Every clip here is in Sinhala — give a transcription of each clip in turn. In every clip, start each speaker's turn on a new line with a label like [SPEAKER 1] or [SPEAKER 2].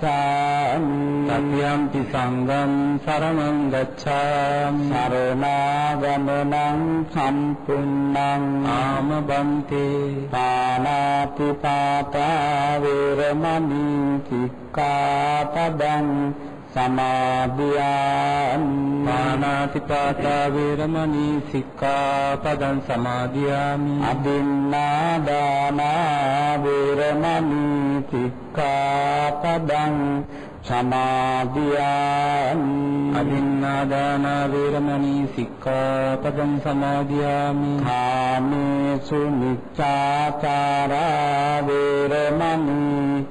[SPEAKER 1] ගච්ඡාමි। තත්යම්පි සංඝං සරණං ගච්ඡාමි। සරණාගමනං සම්පුන්නං ආමබන්තේ। පානාති පාතා වේරමණී සික්ඛාපදං සමාදියාමි। පානාතිපාතා වේරමණී සික්ඛාපදං සමාදියාමි। අදින්නා දානා වේරමණී සික්ඛාපදං සමාදියාමි। අදින්නා දානා වේරමණී සික්ඛාපදං සමාදියාමි। කාමේසු මිච්ඡාචාරා වේරමණී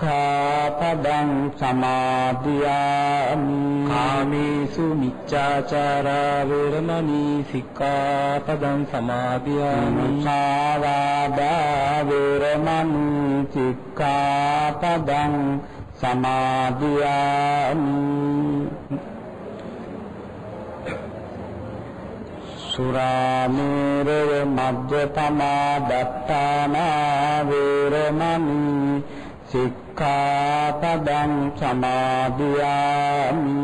[SPEAKER 1] සික්ඛාපදං සමාදියාමි කාමේසු මිච්ඡාචාරා වේරමණී සික්ඛාපදං සමාදියාමි සාවාදා වේරමණී සික්ඛාපදං සමාදියාමි සුරාමේරය මජ්ජපමා දත්තානා වේරමණී සික්ඛාපදං සමාදියාමි.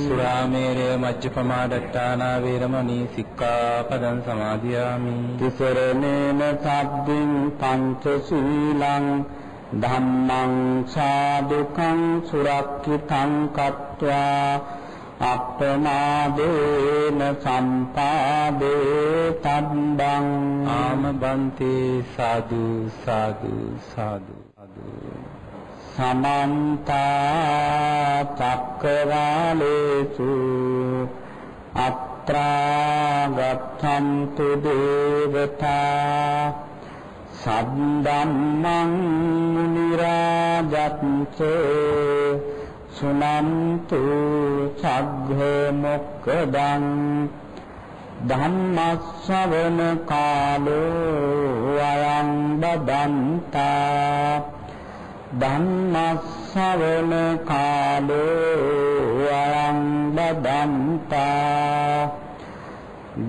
[SPEAKER 1] සුරාමේරය මජ්ජපමාදට්ඨානා වේරමණී සික්ඛාපදං සමාදියාමි. තිසරණේන සබ්බින් පංචශීලං ධම්මං සාදුකං සුරක්ඛිතං කତ୍වා අප්පමාදේන සම්පාදේ තබ්බං. ආමබන්තේ සාදු සාදු සාදු සමන්ත චක්කවාලේසු අත්‍රා ගච්ඡන්තු දේවතා සද්දම්මං මුනි රාජත්ස සුනන්තු සග්ග මොක්කදං ධම්මස්සවන කාලෝ අයං බදන්තා ධම්මස්සවන කාලෝ අයං බදන්තා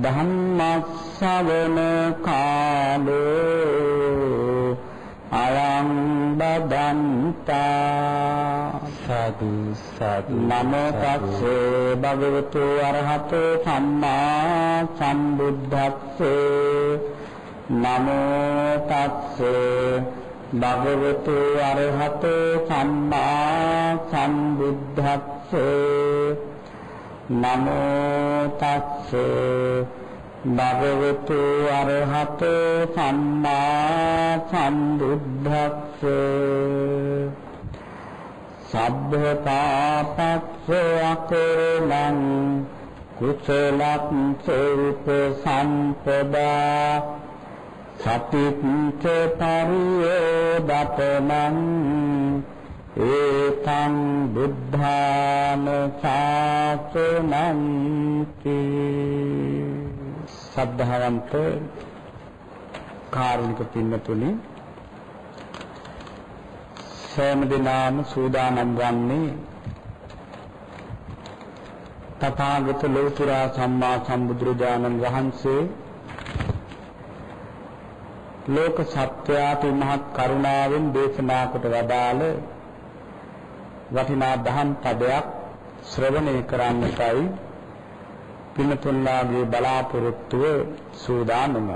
[SPEAKER 1] ධම්මස්සවන කාලෝ අයං බදන්තා සාදු සාදු නමෝ තස්සේ භගවතු අරහතෝ සම්මා සම්බුද්දස්සේ. නමෝ තස්සේ භගවතු අරහතෝ සම්මා සම්බුද්දස්සේ. නමෝ තස්සේ. භගවතු අරහතෝ සම්මා සම්බුද්දස්සේ. සබ්බ පාපස්ස අකරණං කුසලං සූප සම්පදා. සතිච්ච පරියෝදතමං ඒතං බුද්ධාන ශාසනන්ති සද්ධාවන්ත කාරුණික පින්නතුනි සෑම දිනාම සූදානම් වන්නේ තථාගත ලෝතර සම්මා සම්බුදුරජාණන් වහන්සේ ලෝක සත්‍යයට මහත් කරුණාවෙන් දේශනා කොට වදාළ වටිනා දහම් පදයක් ශ්‍රවණය කරන්නටයි පින්තුල්ලාගේ බලාපොරොත්තුව සූදානම.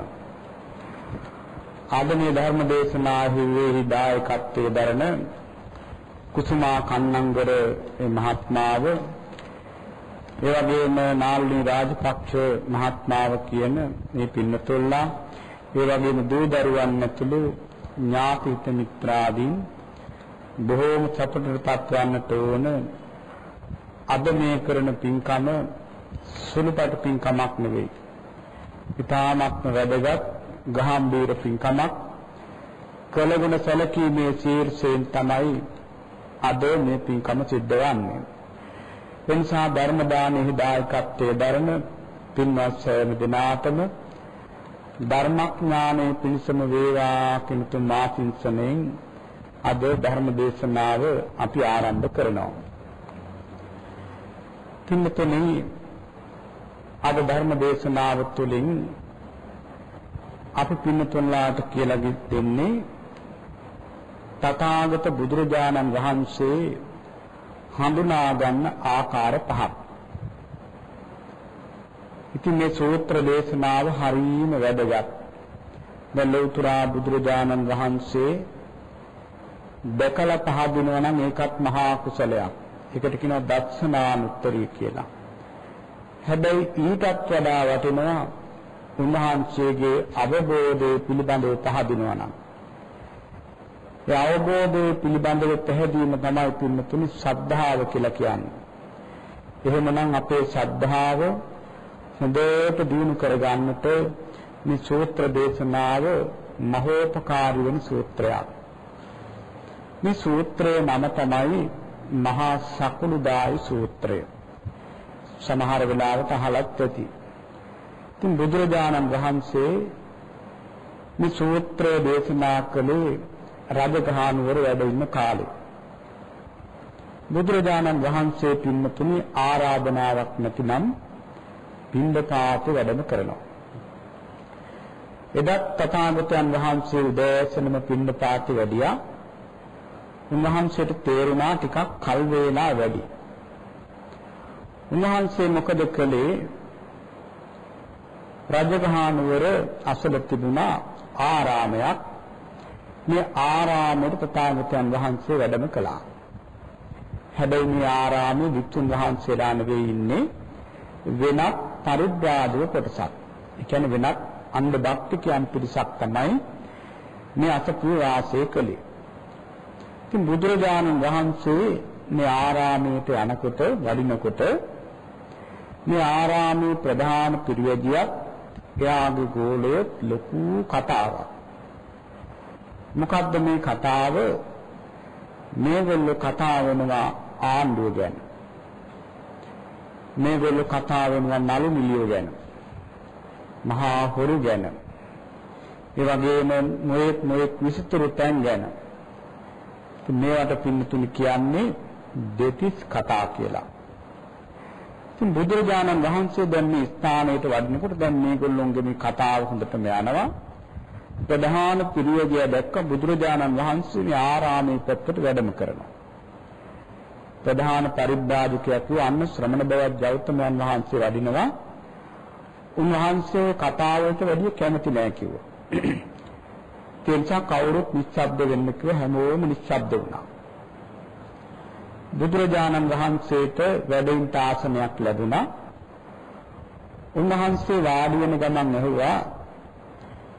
[SPEAKER 1] ආදමී ධර්ම දේශනාහිවේහි දායකත්වයේ දරන කුසුමා කන්නංගර මහත්මාව ඒ වගේම නාල්නි රාජපක්ෂ මහත්මාව කියන මේ පින්නතුල්ලා ඒ වගේම දූ දරුවන් ඇතුළු ඥාතිත මිත්‍රාදීන් බොහෝම සතුටටපත් වන්නට ඕන අද මේ කරන පින්කම සුළුපට පින්කමක් නෙවෙයි. ඊටාත්ම වැදගත් ගහම්බීර පින්කමක් කළගුණ සැලකීමේ ශීර්ෂයෙන් තමයි අද මේ පින්කම සිද්ධ වන්නේ. එනිසා ධර්ම දානෙහි දායකත්වයේ දරන පින්වත් සෑම දිනාටම ධර්මඥානයේ පිණසම වේවා කියන තුමාසින්සනෙන් අද ධර්ම දේශනාව අපි ආරම්භ කරනවා. පින්තුනි අද ධර්ම දේශනාව තුළින් අපි පින්තුන්ලාට කියලා දෙන්නේ තථාගත බුදුරජාණන් වහන්සේ හඳුනා ගන්න ආකාර පහක්. ඉතින් මේ සූත්‍ර දේශනාව හරීම වැදගත්. දැන් ලෞතර බුදුරජාණන් වහන්සේ දැකලා පහදිනවා නම් ඒකත් මහා කුසලයක්. ඒකට කියනවා දක්ෂනානුත්තරී කියලා. හැබැයි ඊටත් වඩා වටිනවා උන්වහන්සේගේ අවබෝධය පිළිබඳව පහදිනවා නම්. ඒ අවබෝධය පිළිබඳව පැහැදීම තමයි පින්නතුනි ශ්‍රද්ධාව කියලා කියන්නේ. එහෙමනම් අපේ ශ්‍රද්ධාව හොඳට දියුණු කරගන්නට මේ සූත්‍ර දේශනාව මහෝපකාරී වෙන සූත්‍රයක්. මේ සූත්‍රයේ නම තමයි මහා සකුළුදායි සූත්‍රය. සමහර වෙලාවට අහලත් ඇති. ඉතින් බුදුරජාණන් වහන්සේ මේ සූත්‍රය දේශනා කළේ රජගහනුවර වැඩ ඉන්න කාලේ. බුදුරජාණන් වහන්සේ පින්තුනි ආරාධනාවක් නැතිනම් පින්දපාත වැඩම කරනවා. එදත් තථාගතයන් වහන්සේ උදෑසනම පින්දපාත වැඩියා. උන්වහන්සේට තේරුණා ටිකක් කල් වේලා වැඩි. උන්වහන්සේ මොකද කළේ? රජගහනුවර අසල තිබුණා ආරාමයක්. මේ ආරාමයට තථාගතයන් වහන්සේ වැඩම කළා. හැබැයි මේ ආරාමයේ විතුන් වහන්සේලා නෙවෙයි ඉන්නේ වෙනත් පරිබ්‍රාජක කොටසක්. ඒ කියන්නේ වෙනත් අන්ධ භක්තිකයන් පිරිසක් තමයි මේ අසපුව වාසය කළේ. ඉතින් බුදුරජාණන් වහන්සේ මේ ආරාමයට යනකොට වඩිනකොට මේ ආරාමේ ප්‍රධාන පිරිවැජියක් එයාගේ ගෝලය ලොකු කතාවක්. මොකද්ද මේ කතාව? මේගොල්ලෝ කතා වෙනවා ආණ්ඩුව ගැන. මේගොල්ලෝ කතා වෙනවා නළු නිලියෝ ගැන. මහා හොරු ගැන. ඒ වගේම මොයෙක් මොයෙක් විසිතුරු තැන් ගැන. මේවට පින්නතුනි කියන්නේ දෙතිස් කතා කියලා. ඉතින් බුදුරජාණන් වහන්සේ දැන් මේ ස්ථානයට වඩිනකොට දැන් මේගොල්ලොන්ගේ මේ කතාව හොඳටම යනවා. ප්‍රධාන පිරිවැජිය දැක්ක බුදුරජාණන් වහන්සේ මේ ආරාමයේ පැත්තට වැඩම කරනවා. ප්‍රධාන පරිබ්‍රාජකයා වූ අන්න ශ්‍රමණ බවත් ගෞතමයන් වහන්සේ වඩිනවා. උන්වහන්සේ කතාවට වැඩි කැමති නෑ කිව්වා. ඒ නිසා කවුරුත් නිශ්ශබ්ද වෙන්න කිව්ව හැමෝම නිශ්ශබ්ද වුණා. බුදුරජාණන් වහන්සේට වැඩින් ආසනයක් ලැබුණා. උන්වහන්සේ වාඩි වෙන ගමන් ඇහුවා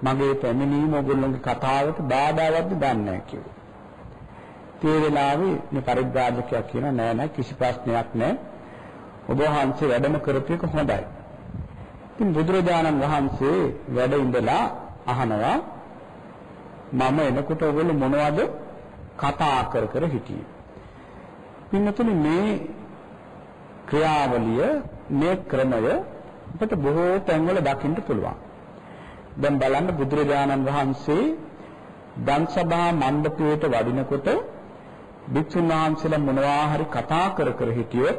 [SPEAKER 1] මගේ පැමිණීම ඔයගොල්ලෝගේ කතාවට බාධාවත්ද දන්නේ නැහැ කිව්වා. ඒ වෙලාවේ මේ පරිබ්‍රාජකයා කියන නෑ නෑ කිසි ප්‍රශ්නයක් නෑ. ඔබ වහන්සේ වැඩම කරපු එක හොඳයි. ඉතින් බුදුරජාණන් වහන්සේ වැඩ ඉඳලා අහනවා මම එනකොට ඔයගොල්ලෝ මොනවද කතා කර කර හිටියේ. පින්නතුනි මේ ක්‍රියාවලිය මේ ක්‍රමය අපිට බොහෝ තැන්වල දකින්න පුළුවන්. දැන් බලන්න බුදුරජාණන් වහන්සේ දන්සභා මණ්ඩපයට වඩිනකොට භික්ෂුන් වහන්සේලා මොනවා හරි කතා කර කර හිටියොත්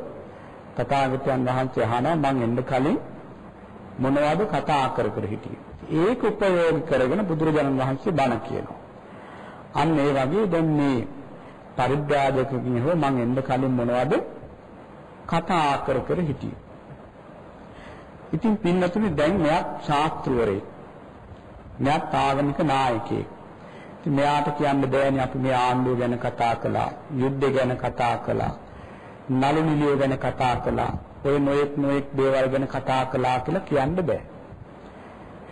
[SPEAKER 1] තථාගතයන් වහන්සේ අහනවා මං එන්න කලින් මොනවද කතා කර කර හිටියේ. ඒක උපයෝග කරගෙන බුදුරජාණන් වහන්සේ බණ කියනවා. අන්න ඒ වගේ දැන් මේ පරිබ්‍රාජකකින් හෝ මං එන්න කලින් මොනවද කතා කර කර හිටියේ. ඉතින් පින්නතුනි දැන් මෙයක් ශාස්ත්‍රවරේ. මෙයක් ආගමික නායකයෙක්. ඉතින් මෙයාට කියන්න බෑනේ අපි මේ ආණ්ඩුව ගැන කතා කළා, යුද්ධ ගැන කතා කළා, නළු නිලිය ගැන කතා කළා, ඔය නොයෙක් නොයෙක් දේවල් ගැන කතා කළා කියලා කියන්න බෑ.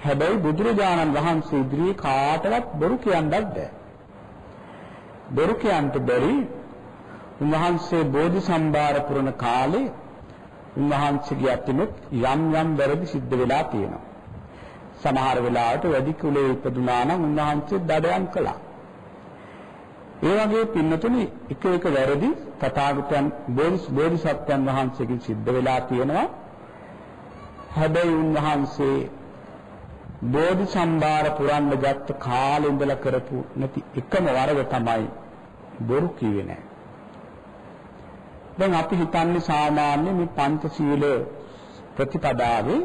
[SPEAKER 1] හැබැයි බුදුරජාණන් වහන්සේ ඉදිරියේ කාටවත් බොරු කියන්නත් බෑ. බොරු කියන්න බැරි උන්වහන්සේ බෝධි සම්භාර පුරන කාලේ උන්වහන්සේගේ අතිනුත් යම් යම් වැරදි සිද්ධ වෙලා තියෙනවා. සමහර වෙලාවට වැඩි කුලේ ඉපදුනා නම් උන්වහන්සේ දඩයන් කළා. ඒ වගේ පින්නතුනි එක එක වැරදි තථාගතයන් බෝධිසත්වයන් වහන්සේගෙන් සිද්ධ වෙලා තියෙනවා. හැබැයි උන්වහන්සේ බෝධි සම්භාර පුරන්න ගත්ත කාලේ ඉඳලා කරපු නැති එකම වරද තමයි බොරු කිව්වේ නැහැ. දැන් අපි හිතන්නේ සාමාන්‍ය මේ පංචශීල ප්‍රතිපදාවේ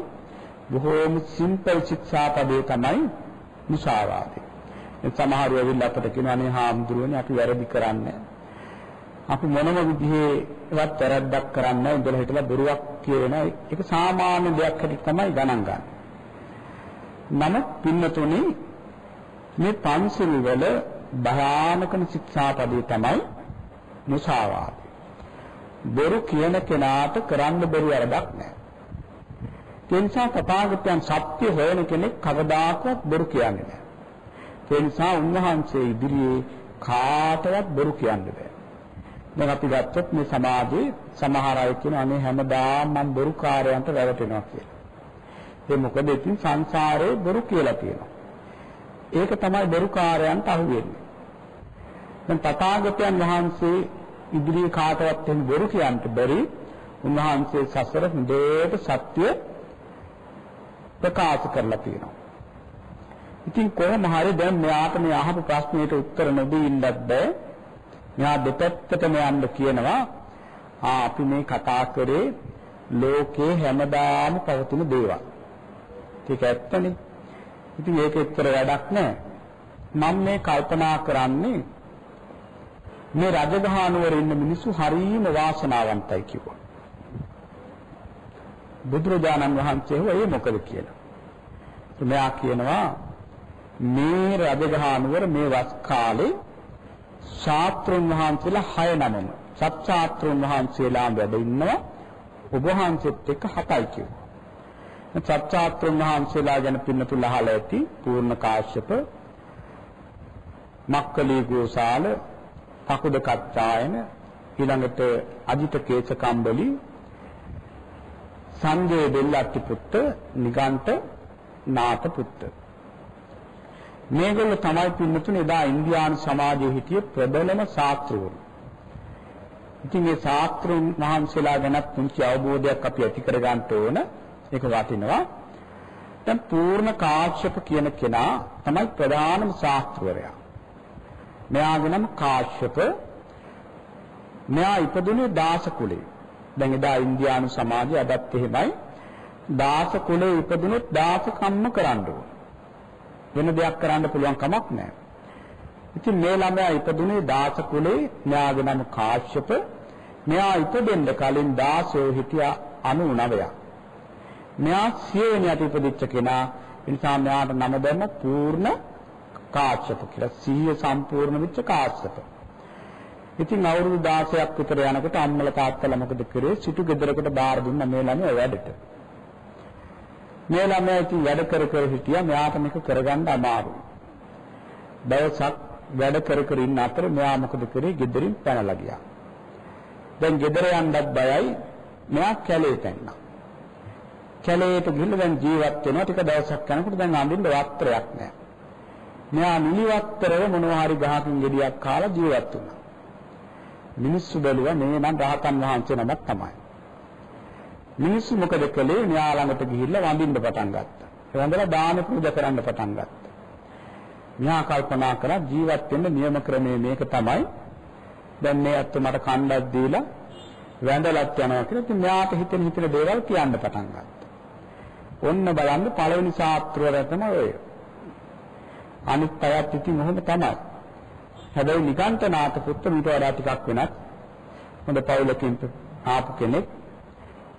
[SPEAKER 1] බොහෝම සිම්පල් ශික්ෂාපදේ තමයි මුසාවාදේ. සමහරව ඇවිල්ලා අපට කියනවානේ හාමුදුරුවනේ අපි වැරදි කරන්නේ. අපි මොනම විදිහේවත් වැරද්දක් කරන්නේ නැහැ. ඉඳලා හිටලා බොරුවක් කියන එක සාමාන්‍ය දෙයක් හැටියට තමයි ගණන් ගන්න. නමුත් පින්නතුනේ මේ පන්සිල් වල භයානකම ශික්ෂාපදේ තමයි මුසාවාදය. බොරු කියන කෙනාට කරන්න බැරි වැඩක් නැහැ. ඒ නිසා තථාගතයන් සත්‍ය හොයන කෙනෙක් කවදාකවත් බොරු කියන්නේ නැහැ. ඒ නිසා උන්වහන්සේ ඉදිරියේ කාටවත් බොරු කියන්න බෑ. දැන් අපි ගත්තොත් මේ සමාජයේ සමහර අය කියන අනේ හැමදාම මම බොරුකාරයන්ට රැවටෙනවා කියලා. ඒ මොකද ඉතින් සංසාරේ බොරු කියලා තියෙනවා. ඒක තමයි බොරුකාරයන්ට අහුවෙන්නේ. දැන් තථාගතයන් වහන්සේ ඉදිරියේ කාටවත් එහෙම බොරු කියන්න බැරි උන්වහන්සේ සසර හොඳට සත්‍ය ප්‍රකාශ කරලා තියෙනවා. ඉතින් කොහොම හරි දැන් මෙයාට මේ අහපු ප්‍රශ්නෙට උත්තර නොදී ඉන්නත් බෑ. මෙයා දෙපැත්තටම යන්න කියනවා. ආ අපි මේ කතා කරේ ලෝකේ හැමදාම පවතින දේවල්. ඒක ඇත්තනේ. ඉතින් ඒක එච්චර වැඩක් නෑ. මම මේ කල්පනා කරන්නේ මේ රජගහනුවර ඉන්න මිනිස්සු හරීම වාසනාවන්තයි කිව්වා. බුදුරජාණන් වහන්සේ හොය මොකද කියලා. මෙයා කියනවා මේ රජගහනුවර මේ වස් කාලේ ශාස්ත්‍රුන් වහන්සේලා 6 නමම සත්‍යාත්‍රුන් වහන්සේලා වැඩ ඉන්නවා ඔබ වහන්සේත් එක්ක 7යි කිව්වා. සත්‍යාත්‍රුන් වහන්සේලා ගැන පින්නතුල අහලා ඇති පූර්ණ කාශ්‍යප මක්කලී ගෝසාල පකුද කච්චායන ඊළඟට අජිත කේස කම්බලි සංජය දෙල්ලත්ති පුත්ත නිගන්ට නාත පුත්ත මේගොල්ලෝ තමයි පින්නතුනේ එදා ඉන්දියානු සමාජයේ හිටිය ප්‍රබලම ශාස්ත්‍රවරු. ඉතින් මේ ශාස්ත්‍රුන් වහන්සේලා ගැනත් පුංචි අවබෝධයක් අපි ඇති කර ගන්න ඕන. ඒක වටිනවා. දැන් පූර්ණ කාශ්‍යප කියන කෙනා තමයි ප්‍රධානම ශාස්ත්‍රවරයා. මෙයාගේ නම කාශ්‍යප. මෙයා ඉපදුනේ දාස කුලේ. දැන් එදා ඉන්දියානු සමාජය අදත් එහෙමයි. දාස කුලේ ඉපදුනොත් දාස කම්ම කරන්න ඕන. වෙන දෙයක් කරන්න පුළුවන් කමක් නැහැ. ඉතින් මේ ළමයා ඉපදුනේ දාස කුලේ. මෙයාගේ නම කාශ්‍යප. මෙයා ඉපදෙන්න කලින් දාසෝ හිටියා 99ක්. මෙයා සියවෙනියට ඉපදිච්ච කෙනා. ඒ නිසා මෙයාට නම දැම්ම පූර්ණ කාශ්‍යප කියලා. සිහිය සම්පූර්ණ වෙච්ච කාශ්‍යප. ඉතින් අවුරුදු 16ක් විතර යනකොට අම්මලා තාත්තලා මොකද කරේ? සිටු ගෙදරකට බාර දුන්න මේ ළමයා වැඩට. මේ ළමයා ඉතින් වැඩ කර කර හිටියා මෙයාට මේක කරගන්න අමාරුයි. දවසක් වැඩ කර කර ඉන්න අතර මෙයා මොකද කරේ? ගෙදරින් පැනලා ගියා. දැන් ගෙදර යන්නත් බයයි. මෙයා කැලේ පැන්නා. කැලේට ගිහිල්ලා දැන් ජීවත් වෙනවා. ටික දවසක් යනකොට දැන් අඳින්න වස්ත්‍රයක් නැහැ. මෙයා නිලිවත්තරව මොනවා හරි ගහකින් ගෙඩියක් කාලා ජීවත් වුණා. මිනිස්සු බැලුවා මේ නම් රහතන් වහන්සේ නමක් තමයි. මිනිස්සු මොකද කළේ? මෙයා ළඟට ගිහිල්ලා වඳින්න පටන් ගත්තා. ඒ වඳලා දාන පූජා කරන්න පටන් ගත්තා. මෙයා කල්පනා කරා ජීවත් වෙන්න නියම ක්‍රමය මේක තමයි. දැන් මේ අත්තු මට කණ්ඩක් දීලා වැඳලත් යනවා කියලා ඉතින් මෙයාට හිතෙන හිතන දේවල් කියන්න පටන් ගත්තා. ඔන්න බලන්න පළවෙනි ශාස්ත්‍රවල තමයි ඔය. අනිත් අයත් ඉතින් ඔහොම තමයි. හැබැයි නිකාන්තනාත පුත්‍ර මීට වඩා ටිකක් වෙනත් හොඳ පවුලකින් ආපු කෙනෙක්.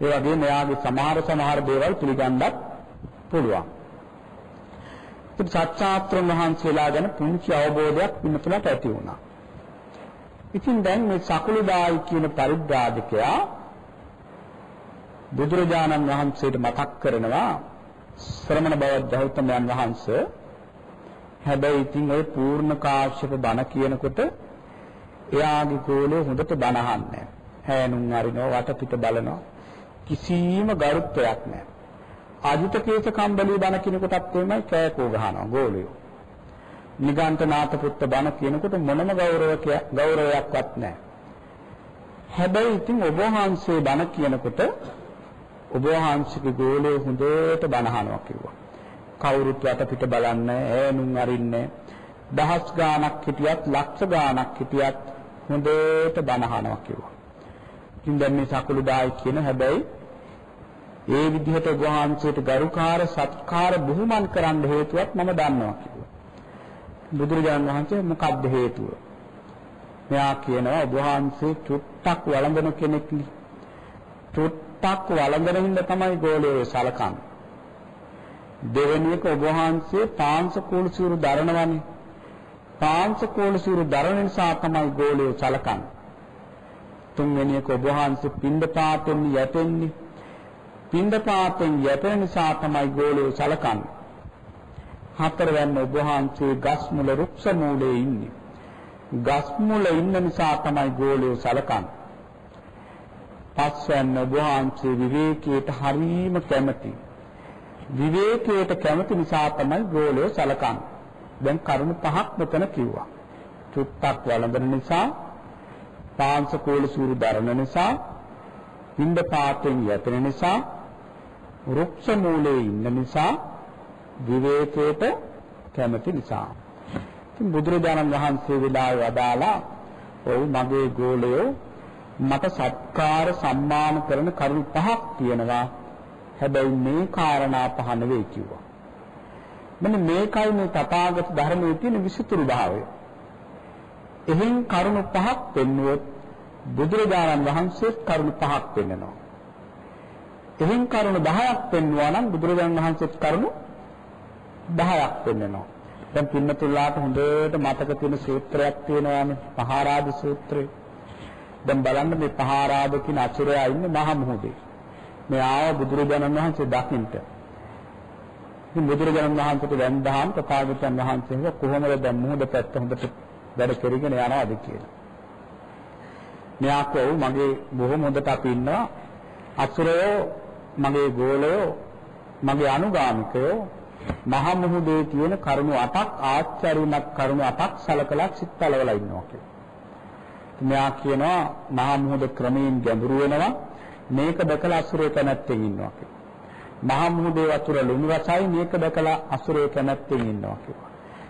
[SPEAKER 1] ඒ වගේම එයාගේ සමහර සමහර දේවල් පිළිගන්නත් පුළුවන්. ඉතින් සත්‍යාත්‍රන් වහන්සේලා ගැන පුංචි අවබෝධයක් පින්නතුලට ඇති වුණා. ඉතින් දැන් මේ සකුළුදායි කියන පරිබ්‍රාජකයා බුදුරජාණන් වහන්සේට මතක් කරනවා ශ්‍රමණ බව ගෞතමයන් වහන්සේ හැබැයි ඉතින් ওই පූර්ණ කාශ්‍යප බණ කියනකොට එයාගේ ගෝලය හොඳට බණ අහන්නේ හැනුම් අරිනවා වටපිට බලනවා. කිසිම ගරුත්වයක් නැහැ. අජිත කේස කම්බලී බණ කියනකොටත් එමය කෑකෝ ගහනවා ගෝලියෝ. නිගන්ඨනාත පුත්ත බණ කියනකොට මොනම ගෞරවයක් ගෞරවයක්වත් නැහැ. හැබැයි ඉතින් ඔබ වහන්සේ බණ කියනකොට ඔබ වහන්සේගේ ගෝලයේ හොඳට බණ අහනවා කිව්වා. කවුරුත් වටපිට බලන්නේ ඈනුන් අරින්නේ දහස් ගාණක් හිටියත් ලක්ෂ ගාණක් හිටියත් හොඳට බණ අහනවා කිව්වා. ඉතින් දැන් මේ සකුළුදායි කියන හැබැයි ඒ විදිහට ඔබ වහන්සේට ගරුකාර සත්කාර බුහුමන් කරන්න හේතුවක් මම දන්නවා කිව්වා. බුදුරජාණන් වහන්සේ මොකක්ද හේතුව? මෙයා කියනවා ඔබ වහන්සේ චුට්ටක් වළඳන කෙනෙක් නේ. චුට්ටක් වළඳන හින්දා තමයි ගෝලයේ සලකන්නේ. දෙවෙනි එක ඔබ වහන්සේ පාංශකූල සිවුරු දරනවනේ. පාංශකූල සිවුරු දරන නිසා තමයි ගෝලයේ සලකන්නේ. තුන්වෙනි එක ඔබ වහන්සේ පින්ඳ පාතෙන් යැපෙන්නේ. පින්ඳ පාතෙන් යැපෙන නිසා තමයි ගෝලයේ සලකන්නේ. හතරවැන්න ඔබ වහන්සේ ගස් මුල රුක්ෂ මූලයේ ඉන්නේ. ගස් මුල ඉන්න නිසා තමයි ගෝලය සලකන්නේ. පස්වැන්න වහන්සේ විවේකයට හරීම කැමති. විවේකයට කැමති නිසා තමයි ගෝලය සලකන්නේ. දැන් කරුණු පහක් මෙතන කිව්වා. චුට්ටක් වළඳන නිසා, පාංශකෝල සූරු දරන නිසා, පින්ඩ පාතෙන් යැපෙන නිසා, වෘක්ෂ මූලයේ ඉන්න නිසා, විවේකයට කැමති නිසා. ඉතින් බුදුරජාණන් වහන්සේ වෙලාවේ වදාලා ඔව් මගේ ගෝලයෝ මට සත්කාර සම්මාන කරන කරුණු පහක් තියෙනවා. හැබැයි මේ කාරණා පහ නෙවෙයි කිව්වා. මෙන්න මේකයි මේ තථාගත ධර්මයේ තියෙන විසිතුරු භාවය. එහෙන් කරුණු පහක් පෙන්වුවොත් බුදුරජාණන් වහන්සේ කරුණු පහක් පෙන්වනවා. එහෙන් කරුණු 10ක් පෙන්වුවා නම් බුදුරජාණන් වහන්සේත් කරුණු 10ක් පෙන්වනවා. දැන් පින්නතුල්ලාට හොඳට මතක තියෙන සූත්‍රයක් තියෙනවානේ පහාරාද සූත්‍රය. දැන් බලන්න මේ පහාරාද කියන අසුරයා ඉන්නේ මහ මුහුදේ. මේ ආව බුදුරජාණන් වහන්සේ දකින්ට. ඉතින් බුදුරජාණන් වහන්සේට වැඳහම් තථාගතයන් වහන්සේ කොහොමද දැන් මුහුද පැත්ත හොඳට වැඩ කරගෙන යනවාද කියලා. මෙයා කෝ මගේ බොහොම හොඳට අපි ඉන්නවා අසුරයෝ මගේ ගෝලයෝ මගේ අනුගාමිකයෝ මහා මුහුදේ තියෙන කරුණු 8ක් ආශ්චර්යමත් කරුණු 8ක් සලකලා සිත්තලවලා ඉන්නවා කියලා. මෙයා කියනවා මහා මුහුද ක්‍රමයෙන් ගැඹුරු වෙනවා මේක දැකලා අසුරේ කැමැත්තෙන් ඉන්නවා කියලා. මහා මුහුදේ වතුර ලුණු රසයි මේක දැකලා අසුරේ කැමැත්තෙන් ඉන්නවා කියලා.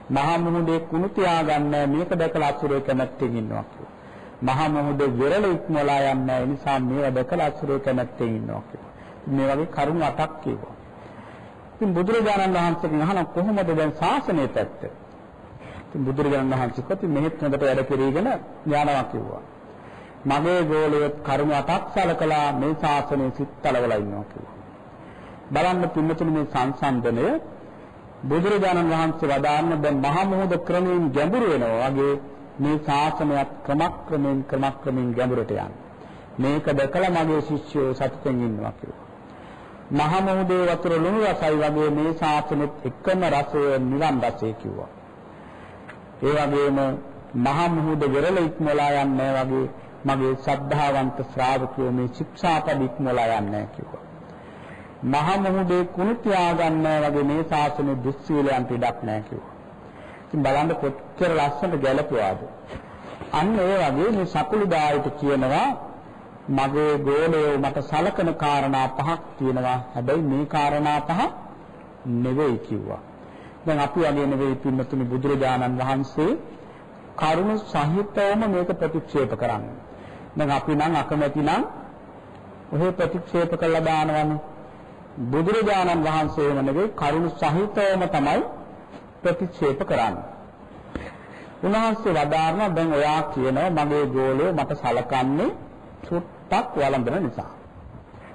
[SPEAKER 1] මහා මුහුදේ කුණු තියාගන්න මේක දැකලා අසුරේ කැමැත්තෙන් ඉන්නවා කියලා. මහා මුහුදේ විරල ඉක්මලා යන්නේ ඒ නිසා මේවා දැකලා අසුරේ කැමැත්තෙන් ඉන්නවා කියලා. මේ වගේ කරුණු 8ක් කියනවා. ඉතින් බුදුරජාණන් වහන්සේගෙන් අහන කොහොමද දැන් ශාසනය පැත්ත? ඉතින් බුදුරජාණන් වහන්සේ කිව්වා මෙහෙත් හොඳට වැඩ කෙරීගෙන යනවා කිව්වා. මගේ ගෝලියත් කරුණ අටක් සලකලා මේ ශාසනයේ සිත්තලවලා ඉන්නවා කිව්වා. බලන්න පින්නතුනි මේ සංසන්දනය බුදුරජාණන් වහන්සේ වදාන්න දැන් මහා මොහොත ක්‍රමයෙන් ගැඹුරු වෙනවා වගේ මේ ශාසනයත් ක්‍රමක්‍රමයෙන් ක්‍රමක්‍රමයෙන් ගැඹුරට යනවා. මේක දැකලා මගේ ශිෂ්‍යයෝ සතුටින් ඉන්නවා කිව්වා. මහ මුහුදේ වතුර ලුණු රසයි වගේ මේ ශාසනෙත් එකම රසය නිවන් රසය කිව්වා. ඒ වගේම මහ මුහුද වෙරළ ඉක්මලා යන්නේ වගේ මගේ ශ්‍රද්ධාවන්ත ශ්‍රාවකයෝ මේ ශික්ෂාපද ඉක්මලා යන්නේ කිව්වා. මහ මුහුදේ කුණු තියාගන්නේ වගේ මේ ශාසනෙ දුස්සීලයන්ට ඉඩක් නැහැ කිව්වා. ඉතින් බලන්න කොච්චර ලස්සනට ගැලපුවාද. අන්න ඒ වගේ මේ සකුළු දායට කියනවා මගේ ගෝලයේ මට සලකන කාරණා පහක් තියෙනවා. හැබැයි මේ කාරණා පහ නෙවෙයි කිව්වා. දැන් අපි වගේ නෙවෙයි පින්නතුනි බුදුරජාණන් වහන්සේ කරුණ සහිතවම මේක ප්‍රතික්ෂේප කරන්නේ. දැන් අපි නම් අකමැති නම් ඔහේ ප්‍රතික්ෂේප කළා දානවනේ. බුදුරජාණන් වහන්සේම නෙවෙයි කරුණ සහිතවම තමයි ප්‍රතික්ෂේප කරන්නේ. උන්වහන්සේ වදාारण දැන් ඔයා කියනවා මගේ ගෝලය මට සලකන්නේ සුත් ටක් වළඳන නිසා.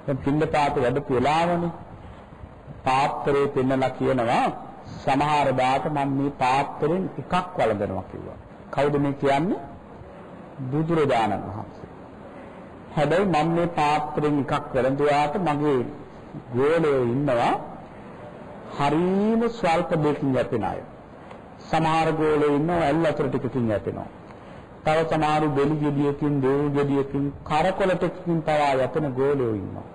[SPEAKER 1] දැන් පින්නපාත වැඩ වෙලාවනේ. පාත්‍රේ පෙන්නලා කියනවා සමහර දාට මම මේ පාත්‍රෙන් එකක් වළඳනවා කිව්වා. කවුද මේ කියන්නේ? බුදුරජාණන් වහන්සේ. හැබැයි මම මේ පාත්‍රෙන් එකක් වළඳුවාට මගේ ගෝලයේ ඉන්නවා හරීම ස්වල්ප දෙකින් යැපෙන අය. සමහර ගෝලෙ ඉන්නවා ඇල් වතුර ටිකකින් යැපෙනවා. තව සමහරු බෙලි ගෙඩියකින්, දේව් ගෙඩියකින්, කරකොල ටිකකින් පවා යැපෙන ගෝලයෝ ඉන්නවා.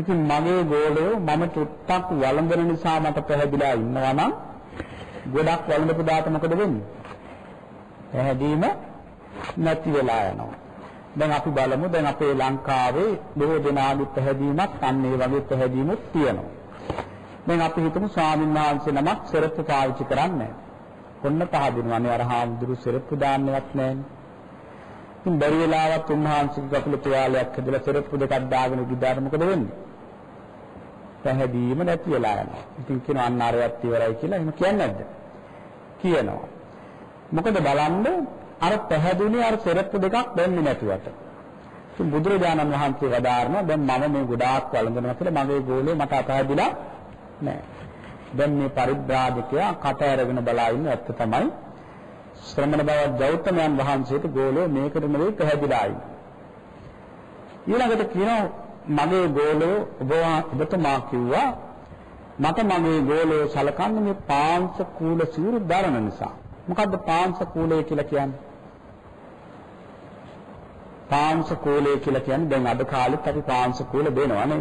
[SPEAKER 1] ඉතින් මගේ ගෝලයෝ මම චුට්ටක් වළඳන නිසා මට පැහැදිලා ඉන්නවා නම් ගොඩක් වළඳපු දාට මොකද වෙන්නේ? පැහැදීම නැති වෙලා යනවා. දැන් අපි බලමු දැන් අපේ ලංකාවේ බොහෝ දෙනාගේ පැහැදීමක් අන්න ඒ වගේ පැහැදීමුත් තියෙනවා. දැන් අපි හිතමු ස්වාමීන් වහන්සේ නමක් සෙරප්පු පාවිච්චි කරන්නේ ඔන්න පහදිනවනේ අර හාමුදුරු සෙරප්පු දාන්නවත් නැහැනේ. ඉතින් බැරි වෙලාවත් උන්වහන්සේගේ කකුල තුවාලයක් හදලා සෙරප්පු දෙකක් දාගෙන ගිදාට මොකද වෙන්නේ? පැහැදීම නැති වෙලා යනවා. ඉතින් කියන අන්න අරයත් ඉවරයි කියලා එහෙම කියන්නේ නැද්ද? කියනවා. මොකද බලන්න අර පැහැදුනේ අර සෙරප්පු දෙකක් දෙන්නේ නැතුවට. ඉතින් බුදුරජාණන් වහන්සේ වදාारणා දැන් මම මේ ගොඩාක් වළඳනවා කියලා මගේ ගෝලේ මට අපහැදිලා නැහැ. දැන් මේ පරිබ්‍රාජකයා කට ඇරගෙන බලා ඉන්න ඇත්ත තමයි ශ්‍රමණ බව ගෞතමයන් වහන්සේට ගෝලෝ මේකට නෙවෙයි පැහැදිලා ඉන්නේ. ඊළඟට කියනවා මගේ ගෝලෝ ඔබ ඔබතුමා කිව්වා මට මගේ ගෝලෝ සලකන්නේ මේ පාංශ කූල සිවුරු දරන නිසා. මොකද්ද පාංශ කූලය කියලා කියන්නේ? පාංශ කූලය කියලා කියන්නේ දැන් අද කාලෙත් අපි පාංශ කූල දෙනවනේ.